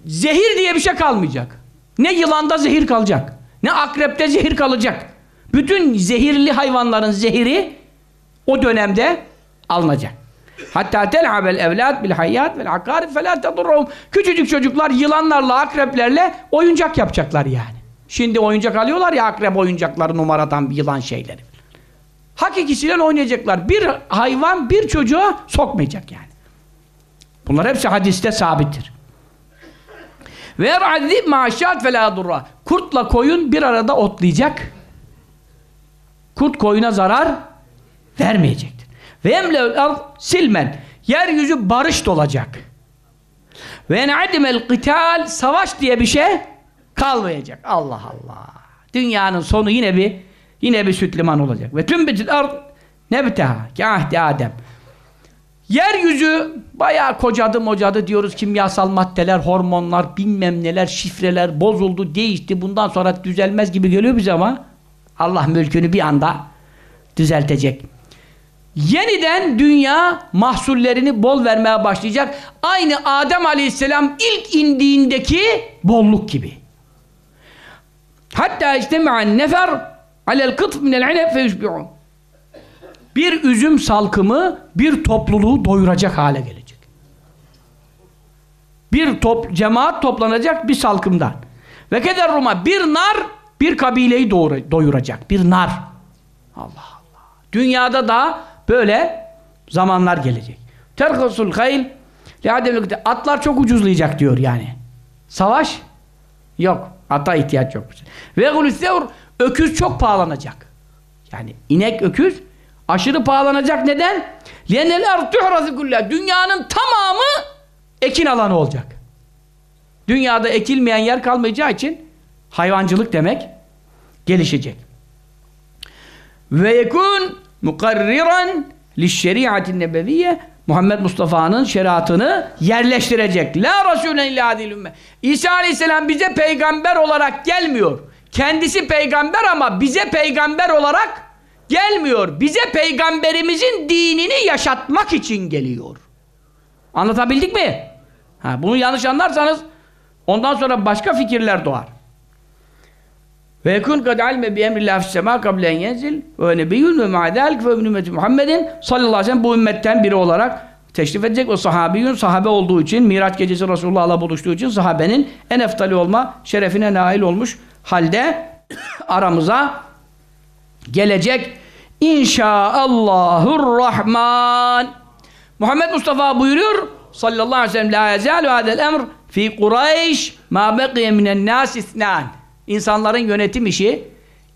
Speaker 2: Zehir diye bir şey kalmayacak. Ne yılanda zehir kalacak, ne akrepte zehir kalacak. Bütün zehirli hayvanların zehiri o dönemde alınacak. Hatta tel'abel evlad bil hayat vel akarib fe la tedurruhum. Küçücük çocuklar yılanlarla, akreplerle oyuncak yapacaklar yani. Şimdi oyuncak alıyorlar ya akrep oyuncakları numaradan yılan şeyleri. Hakikisiyle oynayacaklar. Bir hayvan bir çocuğa sokmayacak yani. Bunlar hepsi hadiste sabittir. Ve yer'adib maşat fe la durra. Kurtla koyun bir arada otlayacak. Kurt koyuna zarar vermeyecektir. Ve emlevl ard silmen. Yeryüzü barış dolacak. Ve en'adimel kıtal savaş diye bir şey kalmayacak. Allah Allah. Dünyanın sonu yine bir yine bir süt liman olacak. Ve tüm bitil ard nebteha ki ahdi Adem. Yeryüzü bayağı kocadı mocadı diyoruz kimyasal maddeler, hormonlar, bilmem neler, şifreler bozuldu, değişti. Bundan sonra düzelmez gibi geliyor bize ama Allah mülkünü bir anda düzeltecek. Yeniden dünya mahsullerini bol vermeye başlayacak. Aynı Adem Aleyhisselam ilk indiğindeki bolluk gibi. Hatta işte me'an nefer alel kıtf minel ineb fe. Bir üzüm salkımı bir topluluğu doyuracak hale gelecek. Bir top, cemaat toplanacak bir salkımdan. Ve keder Roma bir nar bir kabileyi doyuracak. Bir nar. Allah Allah. Dünyada da böyle zamanlar gelecek. Terkasul hayl Atlar çok ucuzlayacak diyor yani. Savaş yok. Ata ihtiyaç yok. Ve öküz çok pahalanacak. Yani inek öküz aşırı pahalanacak. Neden? Tuhrazi kulla. Dünyanın tamamı ekin alanı olacak. Dünyada ekilmeyen yer kalmayacağı için hayvancılık demek gelişecek. Ve yekun mukarriran lişşeriatin nebeviyye Muhammed Mustafa'nın şeriatını yerleştirecek. La Resulen illa İsa Aleyhisselam bize peygamber olarak gelmiyor. Kendisi peygamber ama bize peygamber olarak gelmiyor. Bize peygamberimizin dinini yaşatmak için geliyor. Anlatabildik mi? Ha, bunu yanlış anlarsanız ondan sonra başka fikirler doğar. Ve yekun kad alime bi emrillah fis sema kable en yenzil ve nebiyyun ve ma'adalik ve ümmeti Muhammedin sallallahu aleyhi ve sellem bu ümmetten biri olarak teşrif edecek ve sahabiyun sahabe olduğu için Miraç gecesi Resulullah'la buluştuğu için sahabenin en eftali olma şerefine nail olmuş halde aramıza gelecek inşaallahur rahman Muhammed Mustafa buyuruyor sallallahu aleyhi ve sellem la yezalu hadel emr fi Kureyş ma beqiye minen nas isnan İnsanların yönetim işi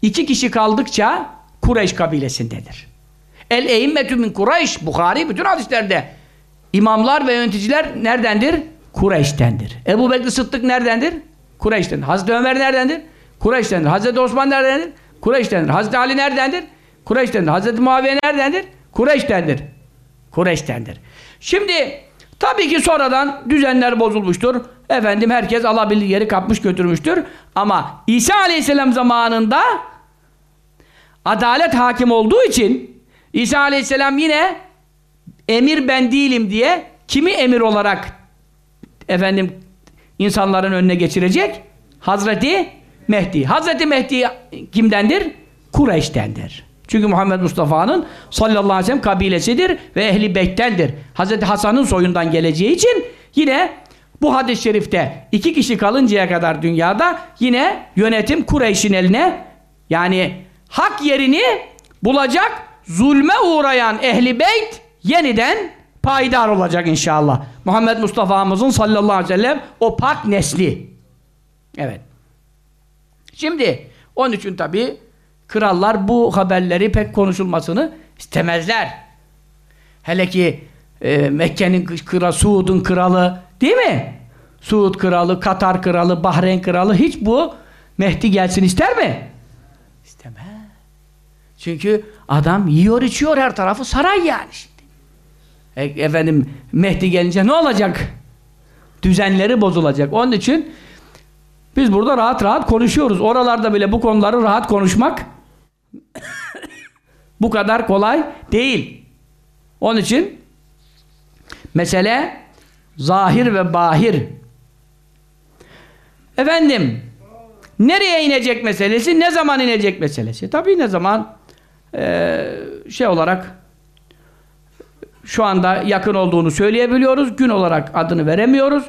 Speaker 2: iki kişi kaldıkça Kureyş kabilesindedir. El eimmetü min Kureyş Bukhari bütün hadislerde imamlar ve yöneticiler neredendir? Kureyş'tendir. Ebu Bekir Sıddık neredendir? Kureyş'tendir. Hazreti Ömer neredendir? Kureyş'tendir. Hazreti Osman neredendir? Kureyş'tendir. Hazreti Ali neredendir? Kureyş'tendir. Hazreti Muaviye neredendir? Kureyş'tendir. Kureyş'tendir. Şimdi tabii ki sonradan düzenler bozulmuştur. Efendim herkes alabildiği yeri kapmış götürmüştür. Ama İsa Aleyhisselam zamanında adalet hakim olduğu için İsa Aleyhisselam yine emir ben değilim diye kimi emir olarak efendim insanların önüne geçirecek? Hazreti Mehdi. Hazreti Mehdi kimdendir? Kureyş'tendir. Çünkü Muhammed Mustafa'nın sallallahu aleyhi ve sellem kabilesidir ve ehli beyttendir. Hazreti Hasan'ın soyundan geleceği için yine bu hadis-i şerifte iki kişi kalıncaya kadar dünyada yine yönetim Kureyş'in eline yani hak yerini bulacak zulme uğrayan ehli beyt yeniden payidar olacak inşallah. Muhammed Mustafa'mızın sallallahu aleyhi ve sellem o pak nesli. Evet. Şimdi onun için tabi krallar bu haberleri pek konuşulmasını istemezler. Hele ki e, Mekke'nin kralı, Suud'un kralı değil mi? Suud kralı, Katar kralı, Bahreyn kralı hiç bu Mehdi gelsin ister mi? İstemez. Çünkü adam yiyor içiyor her tarafı saray yani şimdi. E, efendim Mehdi gelince ne olacak? Düzenleri bozulacak. Onun için biz burada rahat rahat konuşuyoruz. Oralarda bile bu konuları rahat konuşmak bu kadar kolay değil. Onun için mesele zahir ve bahir. Efendim nereye inecek meselesi, ne zaman inecek meselesi? Tabii ne zaman e, şey olarak şu anda yakın olduğunu söyleyebiliyoruz. Gün olarak adını veremiyoruz.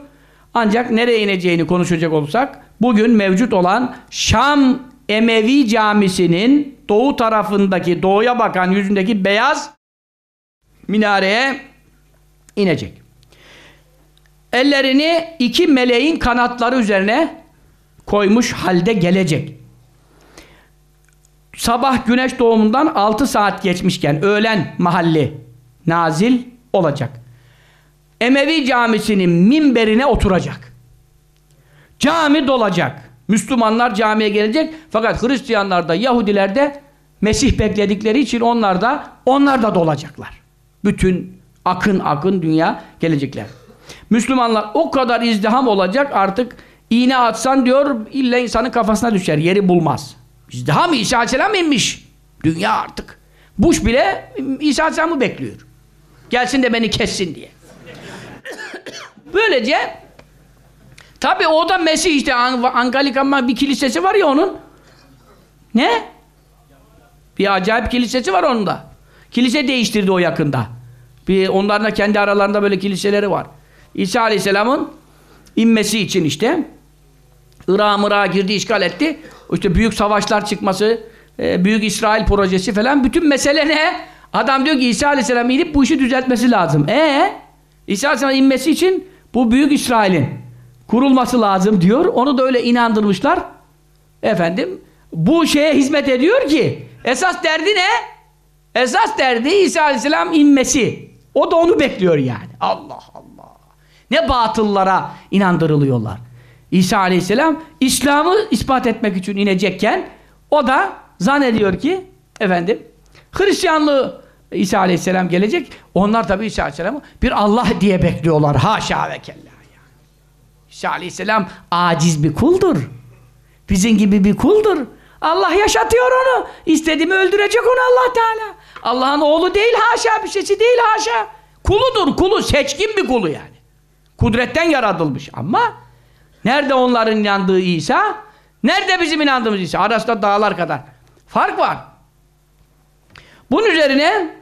Speaker 2: Ancak nereye ineceğini konuşacak olursak bugün mevcut olan Şam Emevi Camisi'nin doğu tarafındaki, doğuya bakan yüzündeki beyaz minareye inecek. Ellerini iki meleğin kanatları üzerine koymuş halde gelecek. Sabah güneş doğumundan 6 saat geçmişken öğlen mahalli nazil olacak. Emevi camisinin minberine oturacak. Cami dolacak. Müslümanlar camiye gelecek fakat Hristiyanlar da Yahudiler de Mesih bekledikleri için onlar da onlar da dolacaklar. Bütün akın akın dünya gelecekler. Müslümanlar o kadar izdiham olacak artık iğne atsan diyor illa insanın kafasına düşer yeri bulmaz. İzdiham İsa Aleyhisselam inmiş. Dünya artık. Bush bile İsa Aleyhisselam'ı bekliyor. Gelsin de beni kessin diye. Böylece tabi o da Mesih işte Angalikan bir kilisesi var ya onun. Ne? Bir acayip kilisesi var onun da. Kilise değiştirdi o yakında. Bir onların da kendi aralarında böyle kiliseleri var. İsa Aleyhisselam'ın inmesi için işte Irak'a Mırak'a girdi, işgal etti. İşte büyük savaşlar çıkması, e, büyük İsrail projesi falan bütün mesele ne? Adam diyor ki İsa Aleyhisselam inip bu işi düzeltmesi lazım. E İsa Aleyhisselam inmesi için bu büyük İsrail'in kurulması lazım diyor. Onu da öyle inandırmışlar. Efendim bu şeye hizmet ediyor ki esas derdi ne? Esas derdi İsa Aleyhisselam inmesi. O da onu bekliyor yani. Allah Allah. Ne batıllara inandırılıyorlar. İsa Aleyhisselam İslam'ı ispat etmek için inecekken o da zannediyor ki efendim Hristiyanlığı İsa Aleyhisselam gelecek. Onlar tabi İsa Aleyhisselam'ı bir Allah diye bekliyorlar. Haşa ve kella. İsa Aleyhisselam aciz bir kuldur. Bizim gibi bir kuldur. Allah yaşatıyor onu. İstediğimi öldürecek onu Allah Teala. Allah'ın oğlu değil haşa bir şeysi değil haşa. Kuludur kulu seçkin bir kulu yani. Kudretten yaratılmış ama nerede onların inandığı İsa? Nerede bizim inandığımız İsa? Arasında dağlar kadar. Fark var. Bunun üzerine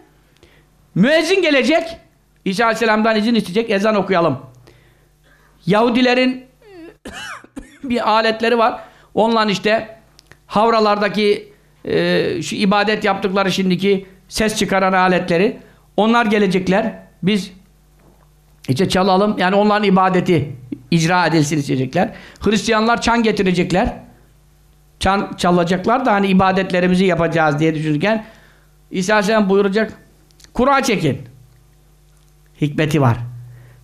Speaker 2: müezzin gelecek. İsa Aleyhisselam'dan izin isteyecek. Ezan okuyalım. Yahudilerin bir aletleri var. Onunla işte havralardaki e, şu ibadet yaptıkları şimdiki ses çıkaran aletleri onlar gelecekler. Biz işte çalalım. Yani onların ibadeti icra edilsin isteyecekler. Hristiyanlar çan getirecekler. Çan çalacaklar da hani ibadetlerimizi yapacağız diye düşünürken İsa Aleyhisselam buyuracak kura çekin. Hikmeti var.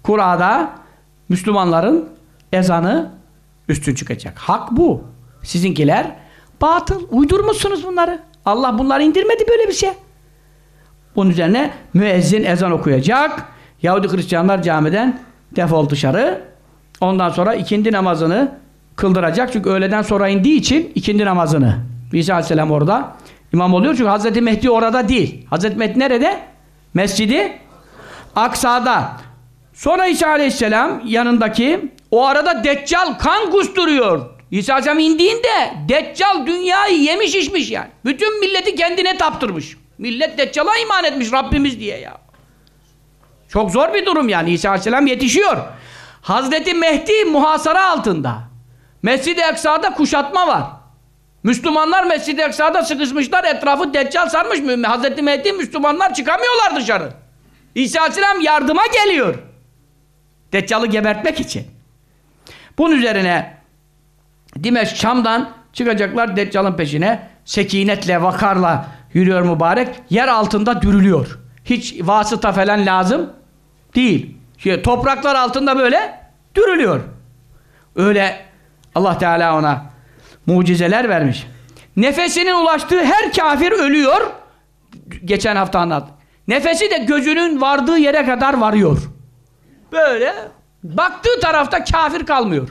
Speaker 2: Kurada Müslümanların ezanı üstün çıkacak. Hak bu. Sizinkiler batıl. Uydurmuşsunuz bunları. Allah bunları indirmedi böyle bir şey. Bunun üzerine müezzin ezan okuyacak. Yahudi Hristiyanlar camiden defol dışarı. Ondan sonra ikindi namazını kıldıracak. Çünkü öğleden sonra indiği için ikindi namazını. İsa Aleyhisselam orada imam oluyor. Çünkü Hazreti Mehdi orada değil. Hazreti Mehdi nerede? Mescidi Aksa'da. Sonra İsa Aleyhisselam yanındaki o arada Deccal kan kusturuyor. İsa Aleyhisselam indiğinde Deccal dünyayı yemiş içmiş yani. Bütün milleti kendine taptırmış. Millet Deccal'a iman etmiş Rabbimiz diye ya. Çok zor bir durum yani. İsa Aleyhisselam yetişiyor. Hazreti Mehdi muhasara altında. Mescid-i Eksa'da kuşatma var. Müslümanlar Mescid-i Eksa'da sıkışmışlar. Etrafı Deccal sarmış. Hazreti Mehdi Müslümanlar çıkamıyorlar dışarı. İsa Aleyhisselam yardıma geliyor. Deccal'ı gebertmek için. Bunun üzerine Dimeşk Şam'dan çıkacaklar Deccal'ın peşine. Sekinetle, vakarla yürüyor mübarek. Yer altında dürülüyor. Hiç vasıta falan lazım değil. Şey, topraklar altında böyle dürülüyor. Öyle Allah Teala ona mucizeler vermiş. Nefesinin ulaştığı her kafir ölüyor. Geçen hafta anlattım. Nefesi de gözünün vardığı yere kadar varıyor. Böyle baktığı tarafta kafir kalmıyor.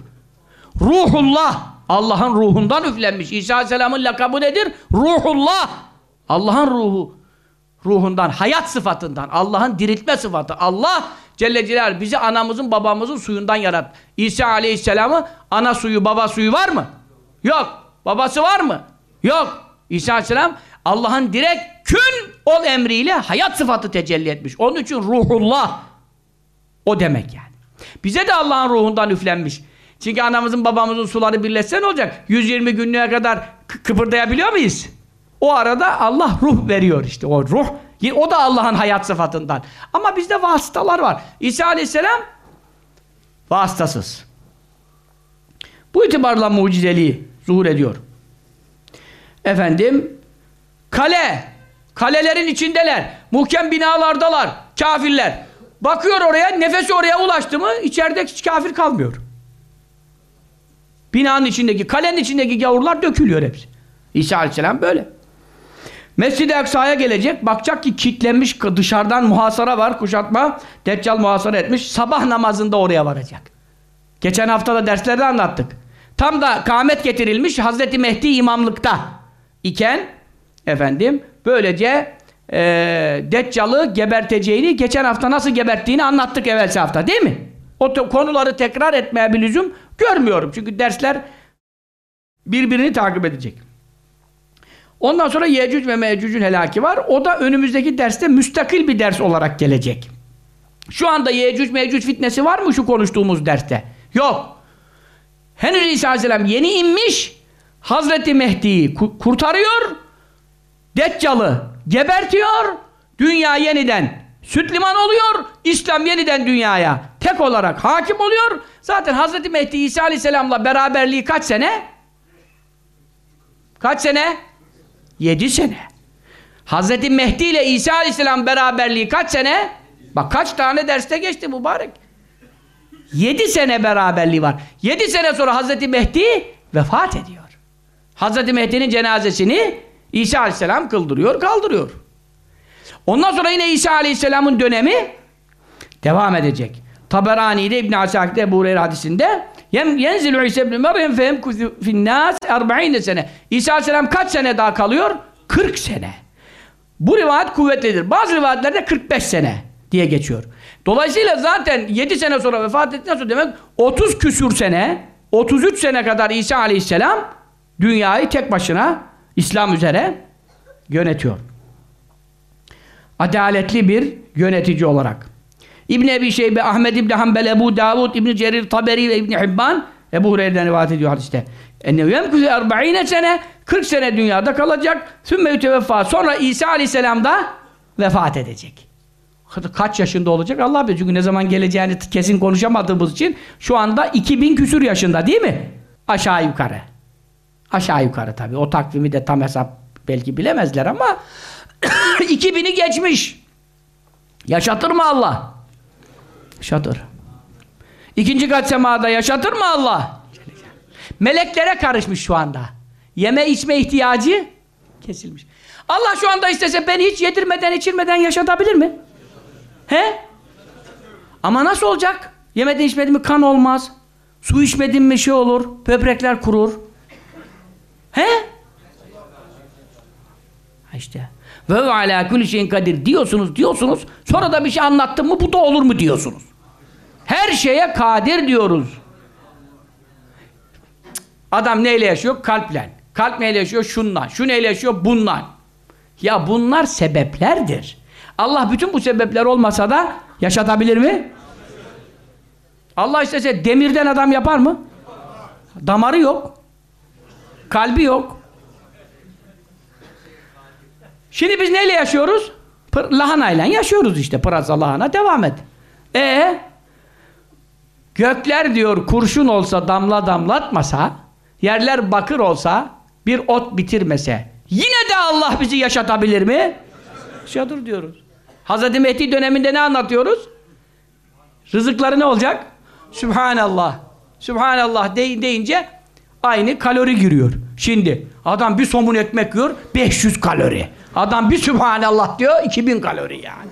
Speaker 2: Ruhullah Allah'ın ruhundan üflenmiş. İsa Aleyhisselam'ın lakabı nedir? Ruhullah. Allah'ın ruhu ruhundan, hayat sıfatından, Allah'ın diriltme sıfatı. Allah Celle Celal bizi anamızın babamızın suyundan yarattı. İsa Aleyhisselam'ı ana suyu baba suyu var mı? Yok. Babası var mı? Yok. İsa Aleyhisselam Allah'ın direkt kün ol emriyle hayat sıfatı tecelli etmiş. Onun için ruhullah o demek yani. Bize de Allah'ın ruhundan üflenmiş. Çünkü anamızın babamızın suları birleşse ne olacak? 120 günlüğe kadar kıpırdayabiliyor muyuz? O arada Allah ruh veriyor işte o ruh. O da Allah'ın hayat sıfatından. Ama bizde vasıtalar var. İsa Aleyhisselam vasıtasız. Bu itibarla mucizeliği zuhur ediyor. Efendim kale kalelerin içindeler. Muhkem binalardalar. Kafirler. Bakıyor oraya nefesi oraya ulaştı mı içeride hiç kafir kalmıyor. Binanın içindeki kalenin içindeki gavurlar dökülüyor hepsi. İsa Aleyhisselam böyle. Mescid-i Aksa'ya gelecek. Bakacak ki kilitlenmiş dışarıdan muhasara var. Kuşatma. Deccal muhasara etmiş. Sabah namazında oraya varacak. Geçen hafta da derslerde anlattık. Tam da kâmet getirilmiş Hazreti Mehdi imamlıkta iken efendim böylece e, Deccal'ı geberteceğini geçen hafta nasıl geberttiğini anlattık evvelsi hafta değil mi? O konuları tekrar etmeye bir lüzum görmüyorum. Çünkü dersler birbirini takip edecek. Ondan sonra Yecüc ve Mecüc'ün helaki var. O da önümüzdeki derste müstakil bir ders olarak gelecek. Şu anda Yecüc Mecüc fitnesi var mı şu konuştuğumuz derste? Yok. Henüz İsa Aleyhisselam yeni inmiş. Hazreti Mehdi'yi kurtarıyor. Deccal'ı gebertiyor. Dünya yeniden süt liman oluyor. İslam yeniden dünyaya tek olarak hakim oluyor. Zaten Hazreti Mehdi İsa Aleyhisselam'la beraberliği kaç sene? Kaç sene? Yedi sene. Hazreti Mehdi ile İsa Aleyhisselam beraberliği kaç sene? Bak kaç tane derste geçti mübarek. Yedi sene beraberliği var. Yedi sene sonra Hazreti Mehdi vefat ediyor. Hazreti Mehdi'nin cenazesini İsa Aleyhisselam kıldırıyor, kaldırıyor. Ondan sonra yine İsa Aleyhisselam'ın dönemi devam edecek. Taberani'de İbn Asakir'de Ebu Hureyre hadisinde Yenzilü İsa ibn Meryem fehemkuzu finnâs 40 sene. İsa Aleyhisselam kaç sene daha kalıyor? 40 sene. Bu rivayet kuvvetlidir. Bazı rivayetlerde 45 sene diye geçiyor. Dolayısıyla zaten 7 sene sonra vefat ettikten sonra demek 30 küsür sene 33 sene kadar İsa Aleyhisselam dünyayı tek başına İslam üzere yönetiyor. Adaletli bir yönetici olarak. İbn Ebi Şeybe, Ahmed İbn Hanbel, Ebu Davud, İbn Cerir, Taberi ve İbn Hibban Ebu Hureyre'den rivayet ediyor hadiste. Ennehu yemküzü 40 sene 40 sene dünyada kalacak. Sümme yüteveffa. Sonra İsa Aleyhisselam da vefat edecek. Kaç yaşında olacak Allah bilir. Çünkü ne zaman geleceğini kesin konuşamadığımız için şu anda 2000 küsür yaşında değil mi? Aşağı yukarı. Aşağı yukarı tabii. O takvimi de tam hesap belki bilemezler ama 2000'i geçmiş. Yaşatır mı Allah? Yaşatır. İkinci kat semada yaşatır mı Allah? Meleklere karışmış şu anda. Yeme içme ihtiyacı kesilmiş. Allah şu anda istese beni hiç yedirmeden içirmeden yaşatabilir mi? He? Ama nasıl olacak? Yemedin içmedin mi kan olmaz. Su içmedin mi şey olur. Böbrekler kurur. He? İşte. Ve ala kulli şeyin kadir diyorsunuz diyorsunuz. Sonra da bir şey anlattım mı bu da olur mu diyorsunuz. Her şeye kadir diyoruz. Adam neyle yaşıyor? Kalple. Kalp neyle yaşıyor? Şunla. Şu neyle yaşıyor? Bunla. Ya bunlar sebeplerdir. Allah bütün bu sebepler olmasa da yaşatabilir mi? Allah istese demirden adam yapar mı? Damarı yok. Kalbi yok. Şimdi biz neyle yaşıyoruz? Pır, lahanayla yaşıyoruz işte. Pırasa lahana devam et. E gökler diyor kurşun olsa damla damlatmasa yerler bakır olsa bir ot bitirmese yine de Allah bizi yaşatabilir mi? Yaşatır diyoruz. Hazreti Mehdi döneminde ne anlatıyoruz? Rızıkları ne olacak? Sübhanallah. Sübhanallah dey deyince aynı kalori giriyor. Şimdi adam bir somun ekmek yiyor 500 kalori. Adam bir Sübhanallah diyor 2000 kalori yani.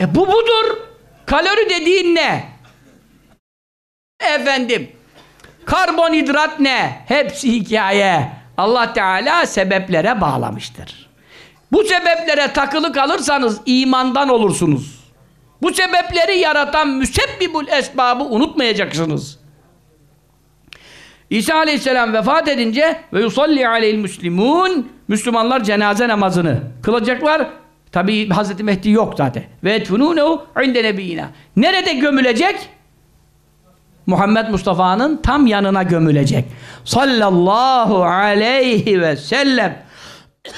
Speaker 2: E bu budur. Kalori dediğin ne? Efendim karbonhidrat ne? Hepsi hikaye. Allah Teala sebeplere bağlamıştır. Bu sebeplere takılı kalırsanız imandan olursunuz. Bu sebepleri yaratan müsebbibul esbabı unutmayacaksınız. İsa aleyhisselam vefat edince ve yusalli aleyhil müslimun Müslümanlar cenaze namazını kılacaklar. Tabi Hazreti Mehdi yok zaten. Ve etfununehu inde nebiyina. Nerede gömülecek? Muhammed Mustafa'nın tam yanına gömülecek. Sallallahu aleyhi ve sellem.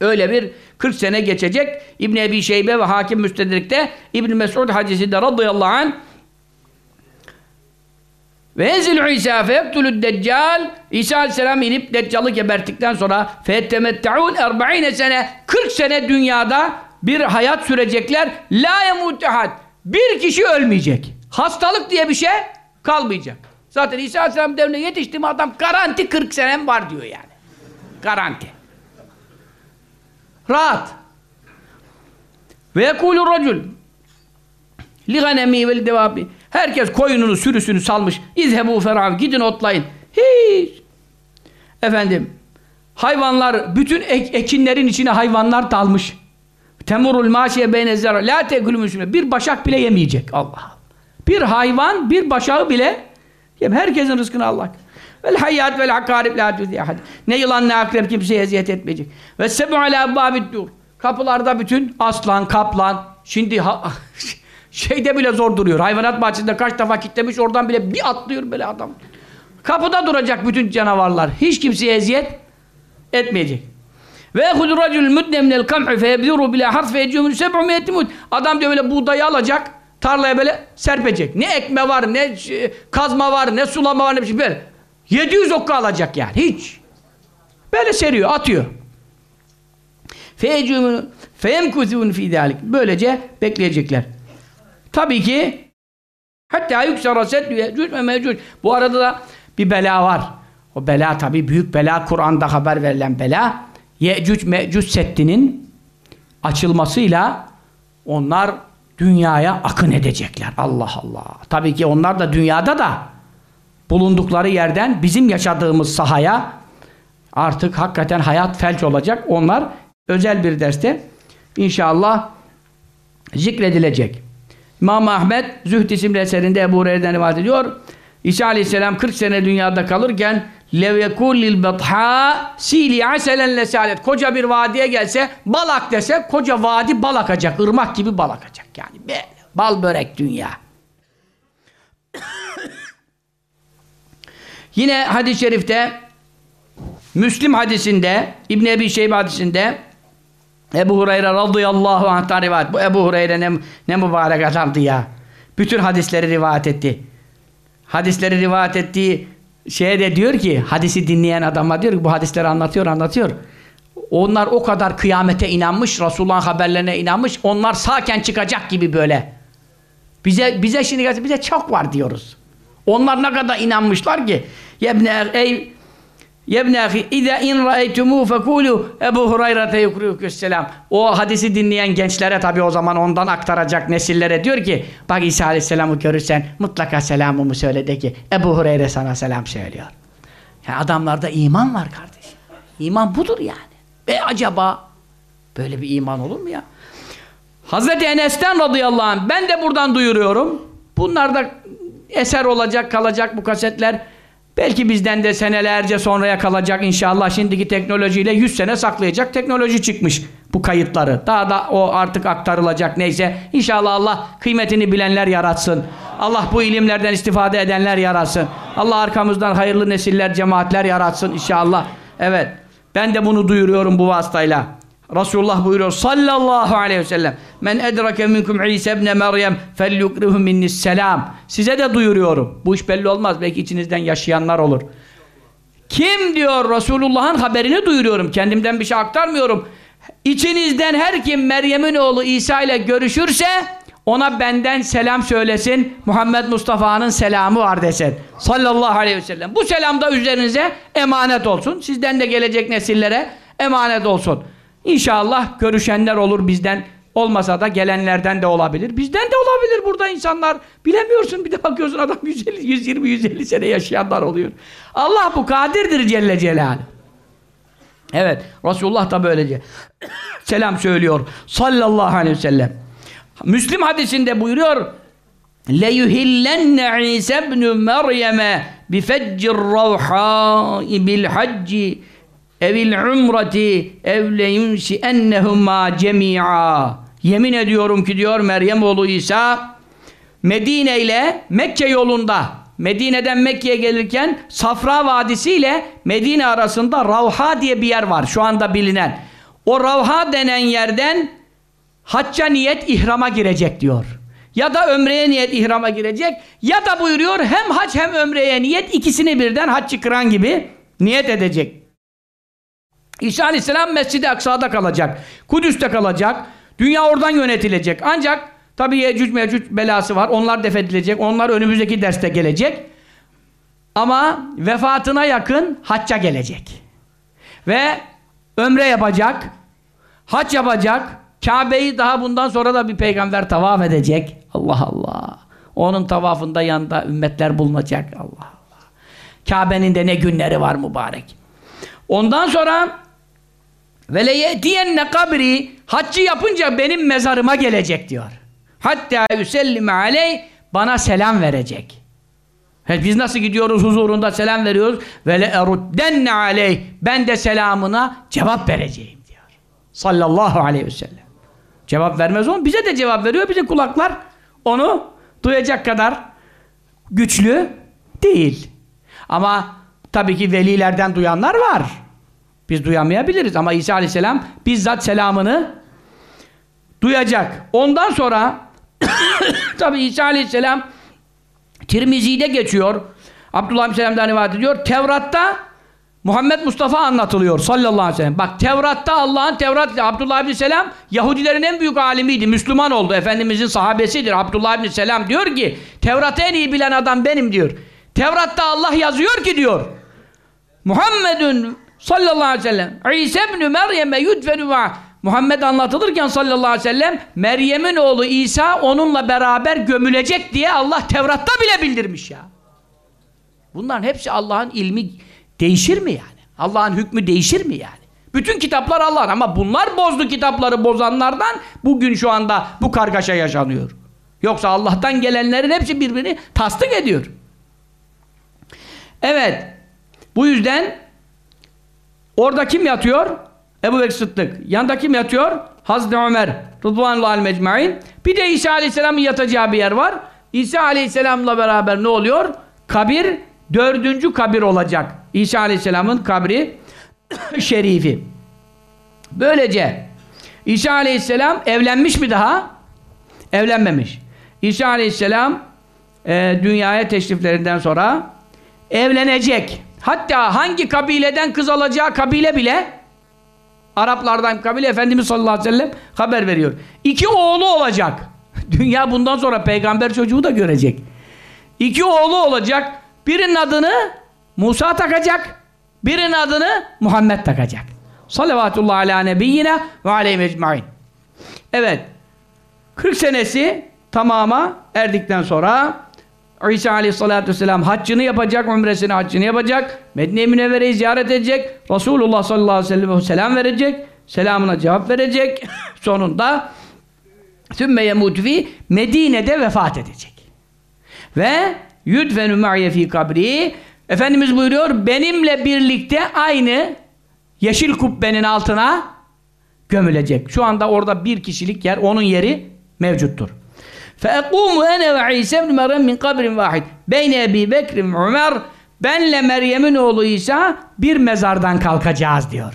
Speaker 2: Öyle bir 40 sene geçecek. İbn Ebi Şeybe ve Hakim Müstedrik'te İbn Mesud hadisinde radıyallahu anh ve enzil İsa feyektulü deccal İsa aleyhisselam inip deccalı geberttikten sonra feyettemette'un 40 sene 40 sene dünyada bir hayat sürecekler la yemutehad bir kişi ölmeyecek. Hastalık diye bir şey kalmayacak. Zaten İsa aleyhisselam devrine yetişti adam garanti 40 senem var diyor yani. Garanti. Rahat. Ve yekulur racul li ganemi vel devabi Herkes koyununu, sürüsünü salmış. İzhebu ferav, gidin otlayın. Hiç. Efendim, hayvanlar, bütün ek, ekinlerin içine hayvanlar dalmış. Temurul maşiye beyne zera, la tegülü Bir başak bile yemeyecek. Allah. Bir hayvan, bir başağı bile yem. Herkesin rızkını Allah. Vel hayyat vel hakarib la. Ne yılan ne akrep kimseye eziyet etmeyecek. Ve sebu ala babid dur. Kapılarda bütün aslan, kaplan. Şimdi ha, Şeyde bile zor duruyor. Hayvanat bahçesinde kaç defa kitlemiş oradan bile bir atlıyor böyle adam. Kapıda duracak bütün canavarlar. Hiç kimseye eziyet etmeyecek. Ve hudur racul mudnemnel kam'i fe yebzuru bila harf fe ecumul seb'u miyetimut. Adam diyor böyle buğdayı alacak, tarlaya böyle serpecek. Ne ekme var, ne kazma var, ne sulama var, ne bir şey böyle. 700 okka alacak yani. Hiç. Böyle seriyor, atıyor. Fe ecumul feyemkuzun fi dalik. Böylece bekleyecekler. Tabii ki hatta yüksara seddü yecüc ve mecüc. Bu arada da bir bela var. O bela tabii büyük bela. Kur'an'da haber verilen bela. Yecüc mecüc seddinin açılmasıyla onlar dünyaya akın edecekler. Allah Allah. Tabii ki onlar da dünyada da bulundukları yerden bizim yaşadığımız sahaya artık hakikaten hayat felç olacak. Onlar özel bir derste inşallah zikredilecek. İmam Ahmet Zühd isimli eserinde Ebu Hureyre'den rivayet ediyor. İsa aleyhisselam 40 sene dünyada kalırken lev yekul lil betha sili aselen lesalet koca bir vadiye gelse balak dese koca vadi bal akacak ırmak gibi bal akacak. Yani böyle bal börek dünya. Yine hadis-i şerifte Müslim hadisinde İbn Ebi Şeybe hadisinde Ebu Hureyre radıyallahu anh'tan rivayet bu Ebu Hureyre ne, ne mübarek adamdı ya bütün hadisleri rivayet etti hadisleri rivayet ettiği şeye de diyor ki hadisi dinleyen adama diyor ki bu hadisleri anlatıyor anlatıyor. Onlar o kadar kıyamete inanmış, Resulullah'ın haberlerine inanmış. Onlar sağken çıkacak gibi böyle. Bize bize şimdi bize çok var diyoruz. Onlar ne kadar inanmışlar ki. Yebne ey Yebne ahi İza in ra'eytumu fekulu Ebu Hureyre'te yukriyuküsselam O hadisi dinleyen gençlere tabi o zaman ondan aktaracak nesillere diyor ki bak İsa Aleyhisselam'ı görürsen mutlaka selamımı söyle de ki Ebu Hureyre sana selam söylüyor. Yani adamlarda iman var kardeşim. İman budur yani. Ve acaba böyle bir iman olur mu ya? Hazreti Enes'ten radıyallahu anh ben de buradan duyuruyorum. Bunlar da eser olacak kalacak bu kasetler. Belki bizden de senelerce sonraya kalacak inşallah. Şimdiki teknolojiyle 100 sene saklayacak teknoloji çıkmış bu kayıtları. Daha da o artık aktarılacak neyse. İnşallah Allah kıymetini bilenler yaratsın. Allah bu ilimlerden istifade edenler yaratsın. Allah arkamızdan hayırlı nesiller, cemaatler yaratsın inşallah. Evet. Ben de bunu duyuruyorum bu vasıtayla. Resulullah buyuruyor sallallahu aleyhi ve sellem. Men edrake minkum İsa ibn Meryem felyukrihu minnis selam. Size de duyuruyorum. Bu iş belli olmaz belki içinizden yaşayanlar olur. Kim diyor Resulullah'ın haberini duyuruyorum. Kendimden bir şey aktarmıyorum. İçinizden her kim Meryem'in oğlu İsa ile görüşürse ona benden selam söylesin Muhammed Mustafa'nın selamı var desin. Sallallahu aleyhi ve sellem. Bu selam da üzerinize emanet olsun. Sizden de gelecek nesillere emanet olsun İnşallah görüşenler olur bizden. Olmasa da gelenlerden de olabilir. Bizden de olabilir burada insanlar. Bilemiyorsun bir de bakıyorsun adam 150, 120, 150 sene yaşayanlar oluyor. Allah bu kadirdir Celle Celaluhu. Evet. Resulullah da böylece selam söylüyor. Sallallahu aleyhi ve sellem. Müslim hadisinde buyuruyor لَيُهِلَّنَّ عِيسَ بْنُ مَرْيَمَ بِفَجِّ الرَّوْحَاءِ بِالْحَجِّ evil umreti evleyimşi ennehuma cemi'a yemin ediyorum ki diyor Meryem oğlu İsa Medine ile Mekke yolunda Medine'den Mekke'ye gelirken Safra Vadisi ile Medine arasında Ravha diye bir yer var şu anda bilinen. O Ravha denen yerden hacca niyet ihrama girecek diyor. Ya da ömreye niyet ihrama girecek ya da buyuruyor hem hac hem ömreye niyet ikisini birden haccı kıran gibi niyet edecek İsa Aleyhisselam Mescid-i Aksa'da kalacak. Kudüs'te kalacak. Dünya oradan yönetilecek. Ancak tabi Yecüc Mecüc belası var. Onlar defedilecek. Onlar önümüzdeki derste gelecek. Ama vefatına yakın hacca gelecek. Ve ömre yapacak. Hac yapacak. Kabe'yi daha bundan sonra da bir peygamber tavaf edecek. Allah Allah. Onun tavafında yanında ümmetler bulunacak. Allah Allah. Kabe'nin de ne günleri var mübarek. Ondan sonra ve leyetiyenne kabri haccı yapınca benim mezarıma gelecek diyor. Hatta yüsellime aleyh bana selam verecek. Biz nasıl gidiyoruz huzurunda selam veriyoruz ve le eruddenne aleyh ben de selamına cevap vereceğim diyor. Sallallahu aleyhi ve sellem. Cevap vermez onu bize de cevap veriyor. Bizim kulaklar onu duyacak kadar güçlü değil. Ama tabii ki velilerden duyanlar var. Biz duyamayabiliriz ama İsa Aleyhisselam bizzat selamını duyacak. Ondan sonra tabi İsa Aleyhisselam Tirmizi'de geçiyor. Abdullah Aleyhisselam'dan rivayet ediyor. Tevrat'ta Muhammed Mustafa anlatılıyor sallallahu aleyhi ve sellem. Bak Tevrat'ta Allah'ın Tevrat Abdullah Aleyhisselam Yahudilerin en büyük alimiydi. Müslüman oldu. Efendimizin sahabesidir. Abdullah Aleyhisselam diyor ki Tevrat'ı en iyi bilen adam benim diyor. Tevrat'ta Allah yazıyor ki diyor Muhammedun sallallahu aleyhi ve sellem İsa ibn Meryem'e yudfenu ma Muhammed anlatılırken sallallahu aleyhi ve sellem Meryem'in oğlu İsa onunla beraber gömülecek diye Allah Tevrat'ta bile bildirmiş ya. Bunların hepsi Allah'ın ilmi değişir mi yani? Allah'ın hükmü değişir mi yani? Bütün kitaplar Allah'ın ama bunlar bozdu kitapları bozanlardan bugün şu anda bu kargaşa yaşanıyor. Yoksa Allah'tan gelenlerin hepsi birbirini tasdik ediyor. Evet. Bu yüzden orada kim yatıyor? Ebu Bekir Sıddık. Yanında kim yatıyor? Hazreti Ömer. Rıdvanullahi mecmain. Bir de İsa Aleyhisselam'ın yatacağı bir yer var. İsa Aleyhisselam'la beraber ne oluyor? Kabir dördüncü kabir olacak. İsa Aleyhisselam'ın kabri şerifi. Böylece İsa Aleyhisselam evlenmiş mi daha? Evlenmemiş. İsa Aleyhisselam e, dünyaya teşriflerinden sonra evlenecek. Hatta hangi kabileden kız alacağı kabile bile Araplardan kabile Efendimiz sallallahu aleyhi ve sellem haber veriyor. İki oğlu olacak. Dünya bundan sonra peygamber çocuğu da görecek. İki oğlu olacak. Birinin adını Musa takacak. Birinin adını Muhammed takacak. Salavatullah ala nebiyyine ve aleyhi mecmain. Evet. 40 senesi tamama erdikten sonra İsa aleyhissalatü vesselam haccını yapacak, umresini haccını yapacak, Medine-i Münevvere'yi ziyaret edecek, Resulullah sallallahu aleyhi ve selam verecek, selamına cevap verecek, sonunda sümme yemutfi Medine'de vefat edecek. Ve yudfenu ma'ye fi kabri Efendimiz buyuruyor, benimle birlikte aynı yeşil kubbenin altına gömülecek. Şu anda orada bir kişilik yer, onun yeri mevcuttur. فَاَقُومُ اَنَا وَعِيسَ بْنِ مَرَمْ مِنْ قَبْرٍ وَاحِدٍ بَيْنَ اَب۪ي بَكْرٍ Ömer benle Meryem'in oğlu İsa bir mezardan kalkacağız diyor.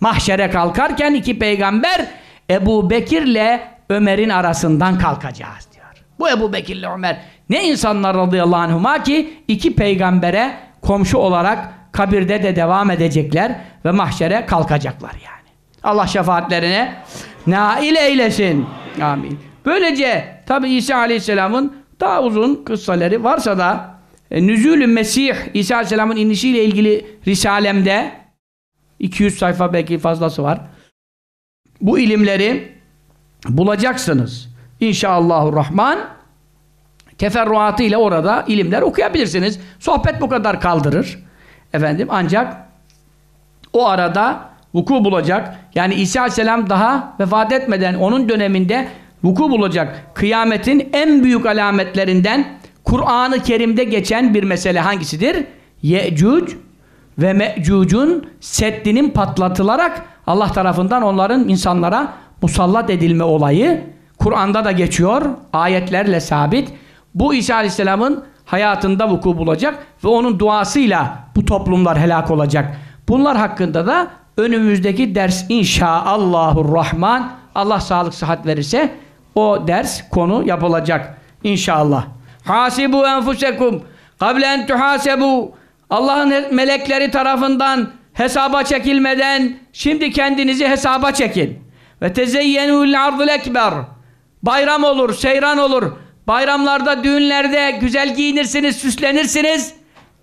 Speaker 2: Mahşere kalkarken iki peygamber Ebu Bekir'le Ömer'in arasından kalkacağız diyor. Bu Ebu Bekir'le Ömer ne insanlar radıyallahu anhuma ki iki peygambere komşu olarak kabirde de devam edecekler ve mahşere kalkacaklar yani. Allah şefaatlerine nail eylesin. Amin. Böylece tabi İsa Aleyhisselam'ın daha uzun kıssaları varsa da e, Nüzülü Mesih İsa Aleyhisselam'ın inişiyle ilgili Risalemde 200 sayfa belki fazlası var. Bu ilimleri bulacaksınız. İnşallahurrahman teferruatı ile orada ilimler okuyabilirsiniz. Sohbet bu kadar kaldırır. Efendim ancak o arada vuku bulacak. Yani İsa Aleyhisselam daha vefat etmeden onun döneminde vuku bulacak. Kıyametin en büyük alametlerinden Kur'an-ı Kerim'de geçen bir mesele hangisidir? Ye'cuc ve Me'cuc'un seddinin patlatılarak Allah tarafından onların insanlara musallat edilme olayı Kur'an'da da geçiyor. Ayetlerle sabit. Bu İsa Aleyhisselam'ın hayatında vuku bulacak ve onun duasıyla bu toplumlar helak olacak. Bunlar hakkında da önümüzdeki ders inşaallahurrahman Allah sağlık sıhhat verirse o ders konu yapılacak inşallah. Hasibu enfusekum kable en tuhasebu Allah'ın melekleri tarafından hesaba çekilmeden şimdi kendinizi hesaba çekin. Ve tezeyyenu lil ardıl ekber. Bayram olur, seyran olur. Bayramlarda, düğünlerde güzel giyinirsiniz, süslenirsiniz.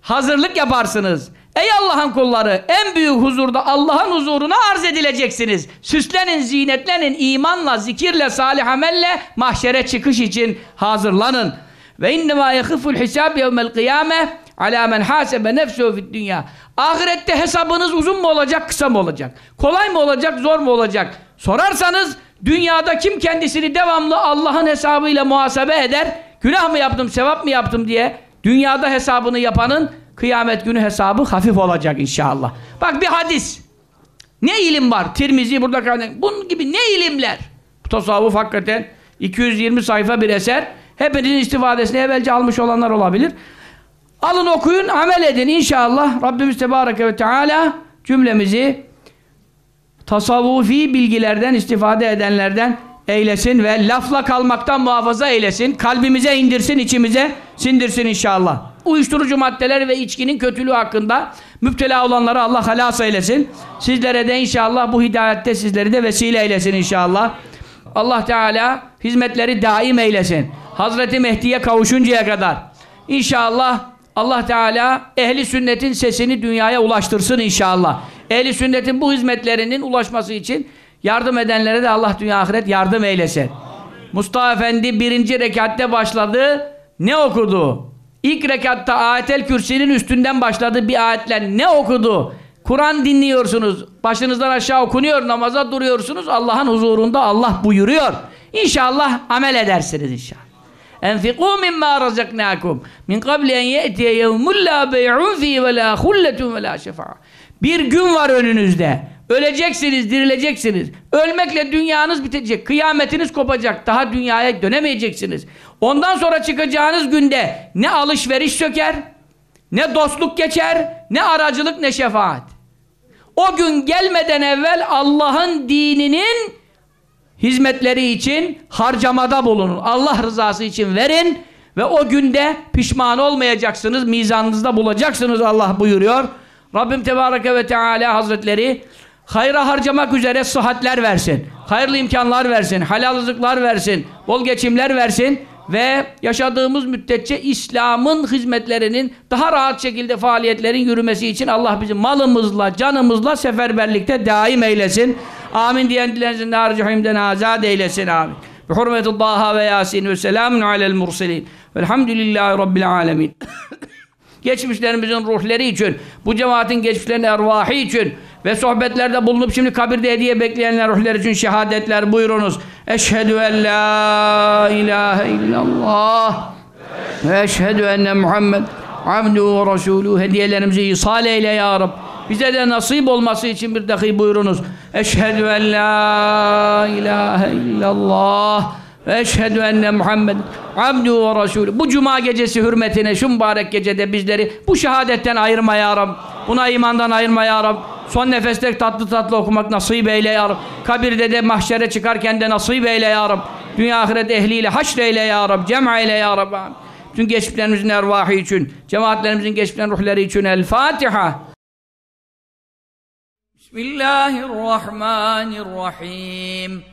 Speaker 2: Hazırlık yaparsınız. Ey Allah'ın kulları en büyük huzurda Allah'ın huzuruna arz edileceksiniz. Süslenin, zinetlenin, imanla, zikirle, salih amelle mahşere çıkış için hazırlanın. Ve innemâ yekıful hisâb yevmel kıyâme alâ men hâsebe nefsuhu fid dünya. Ahirette hesabınız uzun mu olacak, kısa mı olacak? Kolay mı olacak, zor mu olacak? Sorarsanız dünyada kim kendisini devamlı Allah'ın hesabıyla muhasebe eder? Günah mı yaptım, sevap mı yaptım diye dünyada hesabını yapanın kıyamet günü hesabı hafif olacak inşallah. Bak bir hadis. Ne ilim var? Tirmizi burada kaynak. Bunun gibi ne ilimler? Bu tasavvuf hakikaten 220 sayfa bir eser. Hepinizin istifadesini evvelce almış olanlar olabilir. Alın okuyun, amel edin inşallah. Rabbimiz Tebareke ve Teala cümlemizi tasavvufi bilgilerden istifade edenlerden eylesin ve lafla kalmaktan muhafaza eylesin. Kalbimize indirsin, içimize sindirsin inşallah. Uyuşturucu maddeler ve içkinin kötülüğü hakkında müptela olanları Allah halas eylesin. Sizlere de inşallah bu hidayette sizleri de vesile eylesin inşallah. Allah Teala hizmetleri daim eylesin. Hazreti Mehdi'ye kavuşuncaya kadar. İnşallah Allah Teala ehli sünnetin sesini dünyaya ulaştırsın inşallah. Ehli sünnetin bu hizmetlerinin ulaşması için yardım edenlere de Allah dünya ahiret yardım eylesin. Mustafa Efendi birinci rekatte başladı. Ne okudu? İlk rekatta ayetel kürsinin üstünden başladı bir ayetler. Ne okudu? Kur'an dinliyorsunuz. Başınızdan aşağı okunuyor. Namaza duruyorsunuz. Allah'ın huzurunda Allah buyuruyor. İnşallah amel edersiniz inşallah. Enfiqû mimmâ razaknâkum min qabli en ye'tiye yevmun lâ bey'un fî ve lâ hulletun ve lâ şefa'a. Bir gün var önünüzde. Öleceksiniz, dirileceksiniz. Ölmekle dünyanız bitecek. Kıyametiniz kopacak. Daha dünyaya dönemeyeceksiniz. Ondan sonra çıkacağınız günde ne alışveriş söker, ne dostluk geçer, ne aracılık, ne şefaat. O gün gelmeden evvel Allah'ın dininin hizmetleri için harcamada bulunun. Allah rızası için verin ve o günde pişman olmayacaksınız. Mizanınızda bulacaksınız Allah buyuruyor. Rabbim Tebareke ve Teala Hazretleri hayra harcamak üzere sıhhatler versin. Hayırlı imkanlar versin. Halal rızıklar versin. Bol geçimler versin. Ve yaşadığımız müddetçe İslam'ın hizmetlerinin daha rahat şekilde faaliyetlerin yürümesi için Allah bizi malımızla, canımızla seferberlikte daim eylesin. Amin diyen dilerinizin narcihimden azad eylesin. Amin. Bi hurmetullah ve yasin ve selamun alel murselin. Velhamdülillahi Rabbil alemin. Geçmişlerimizin ruhları için, bu cemaatin geçmişlerinin ervahı için ve sohbetlerde bulunup şimdi kabirde hediye bekleyenler ruhları için şehadetler buyurunuz. Eşhedü en la ilahe illallah ve eşhedü enne Muhammed abduhu ve resulü hediyelerimizi ihsal eyle ya Rab. Bize de nasip olması için bir dahi buyurunuz. Eşhedü en la ilahe illallah ve eşhedü enne Muhammed abduhu ve resulü. Bu cuma gecesi hürmetine şu mübarek gecede bizleri bu şehadetten ayırma ya Rab. Buna imandan ayırma ya Rab. Son nefeste tatlı tatlı okumak nasip eyle ya Rab. Kabirde de mahşere çıkarken de nasip eyle ya Rab. Dünya ahiret ehliyle haşreyle ya Rab. Cem'a eyle ya Rab. Bütün geçmişlerimizin ervahı için, cemaatlerimizin geçmişlerin ruhları için El Fatiha. Bismillahirrahmanirrahim.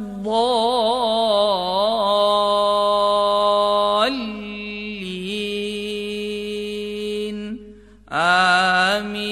Speaker 2: الضالين. آمين.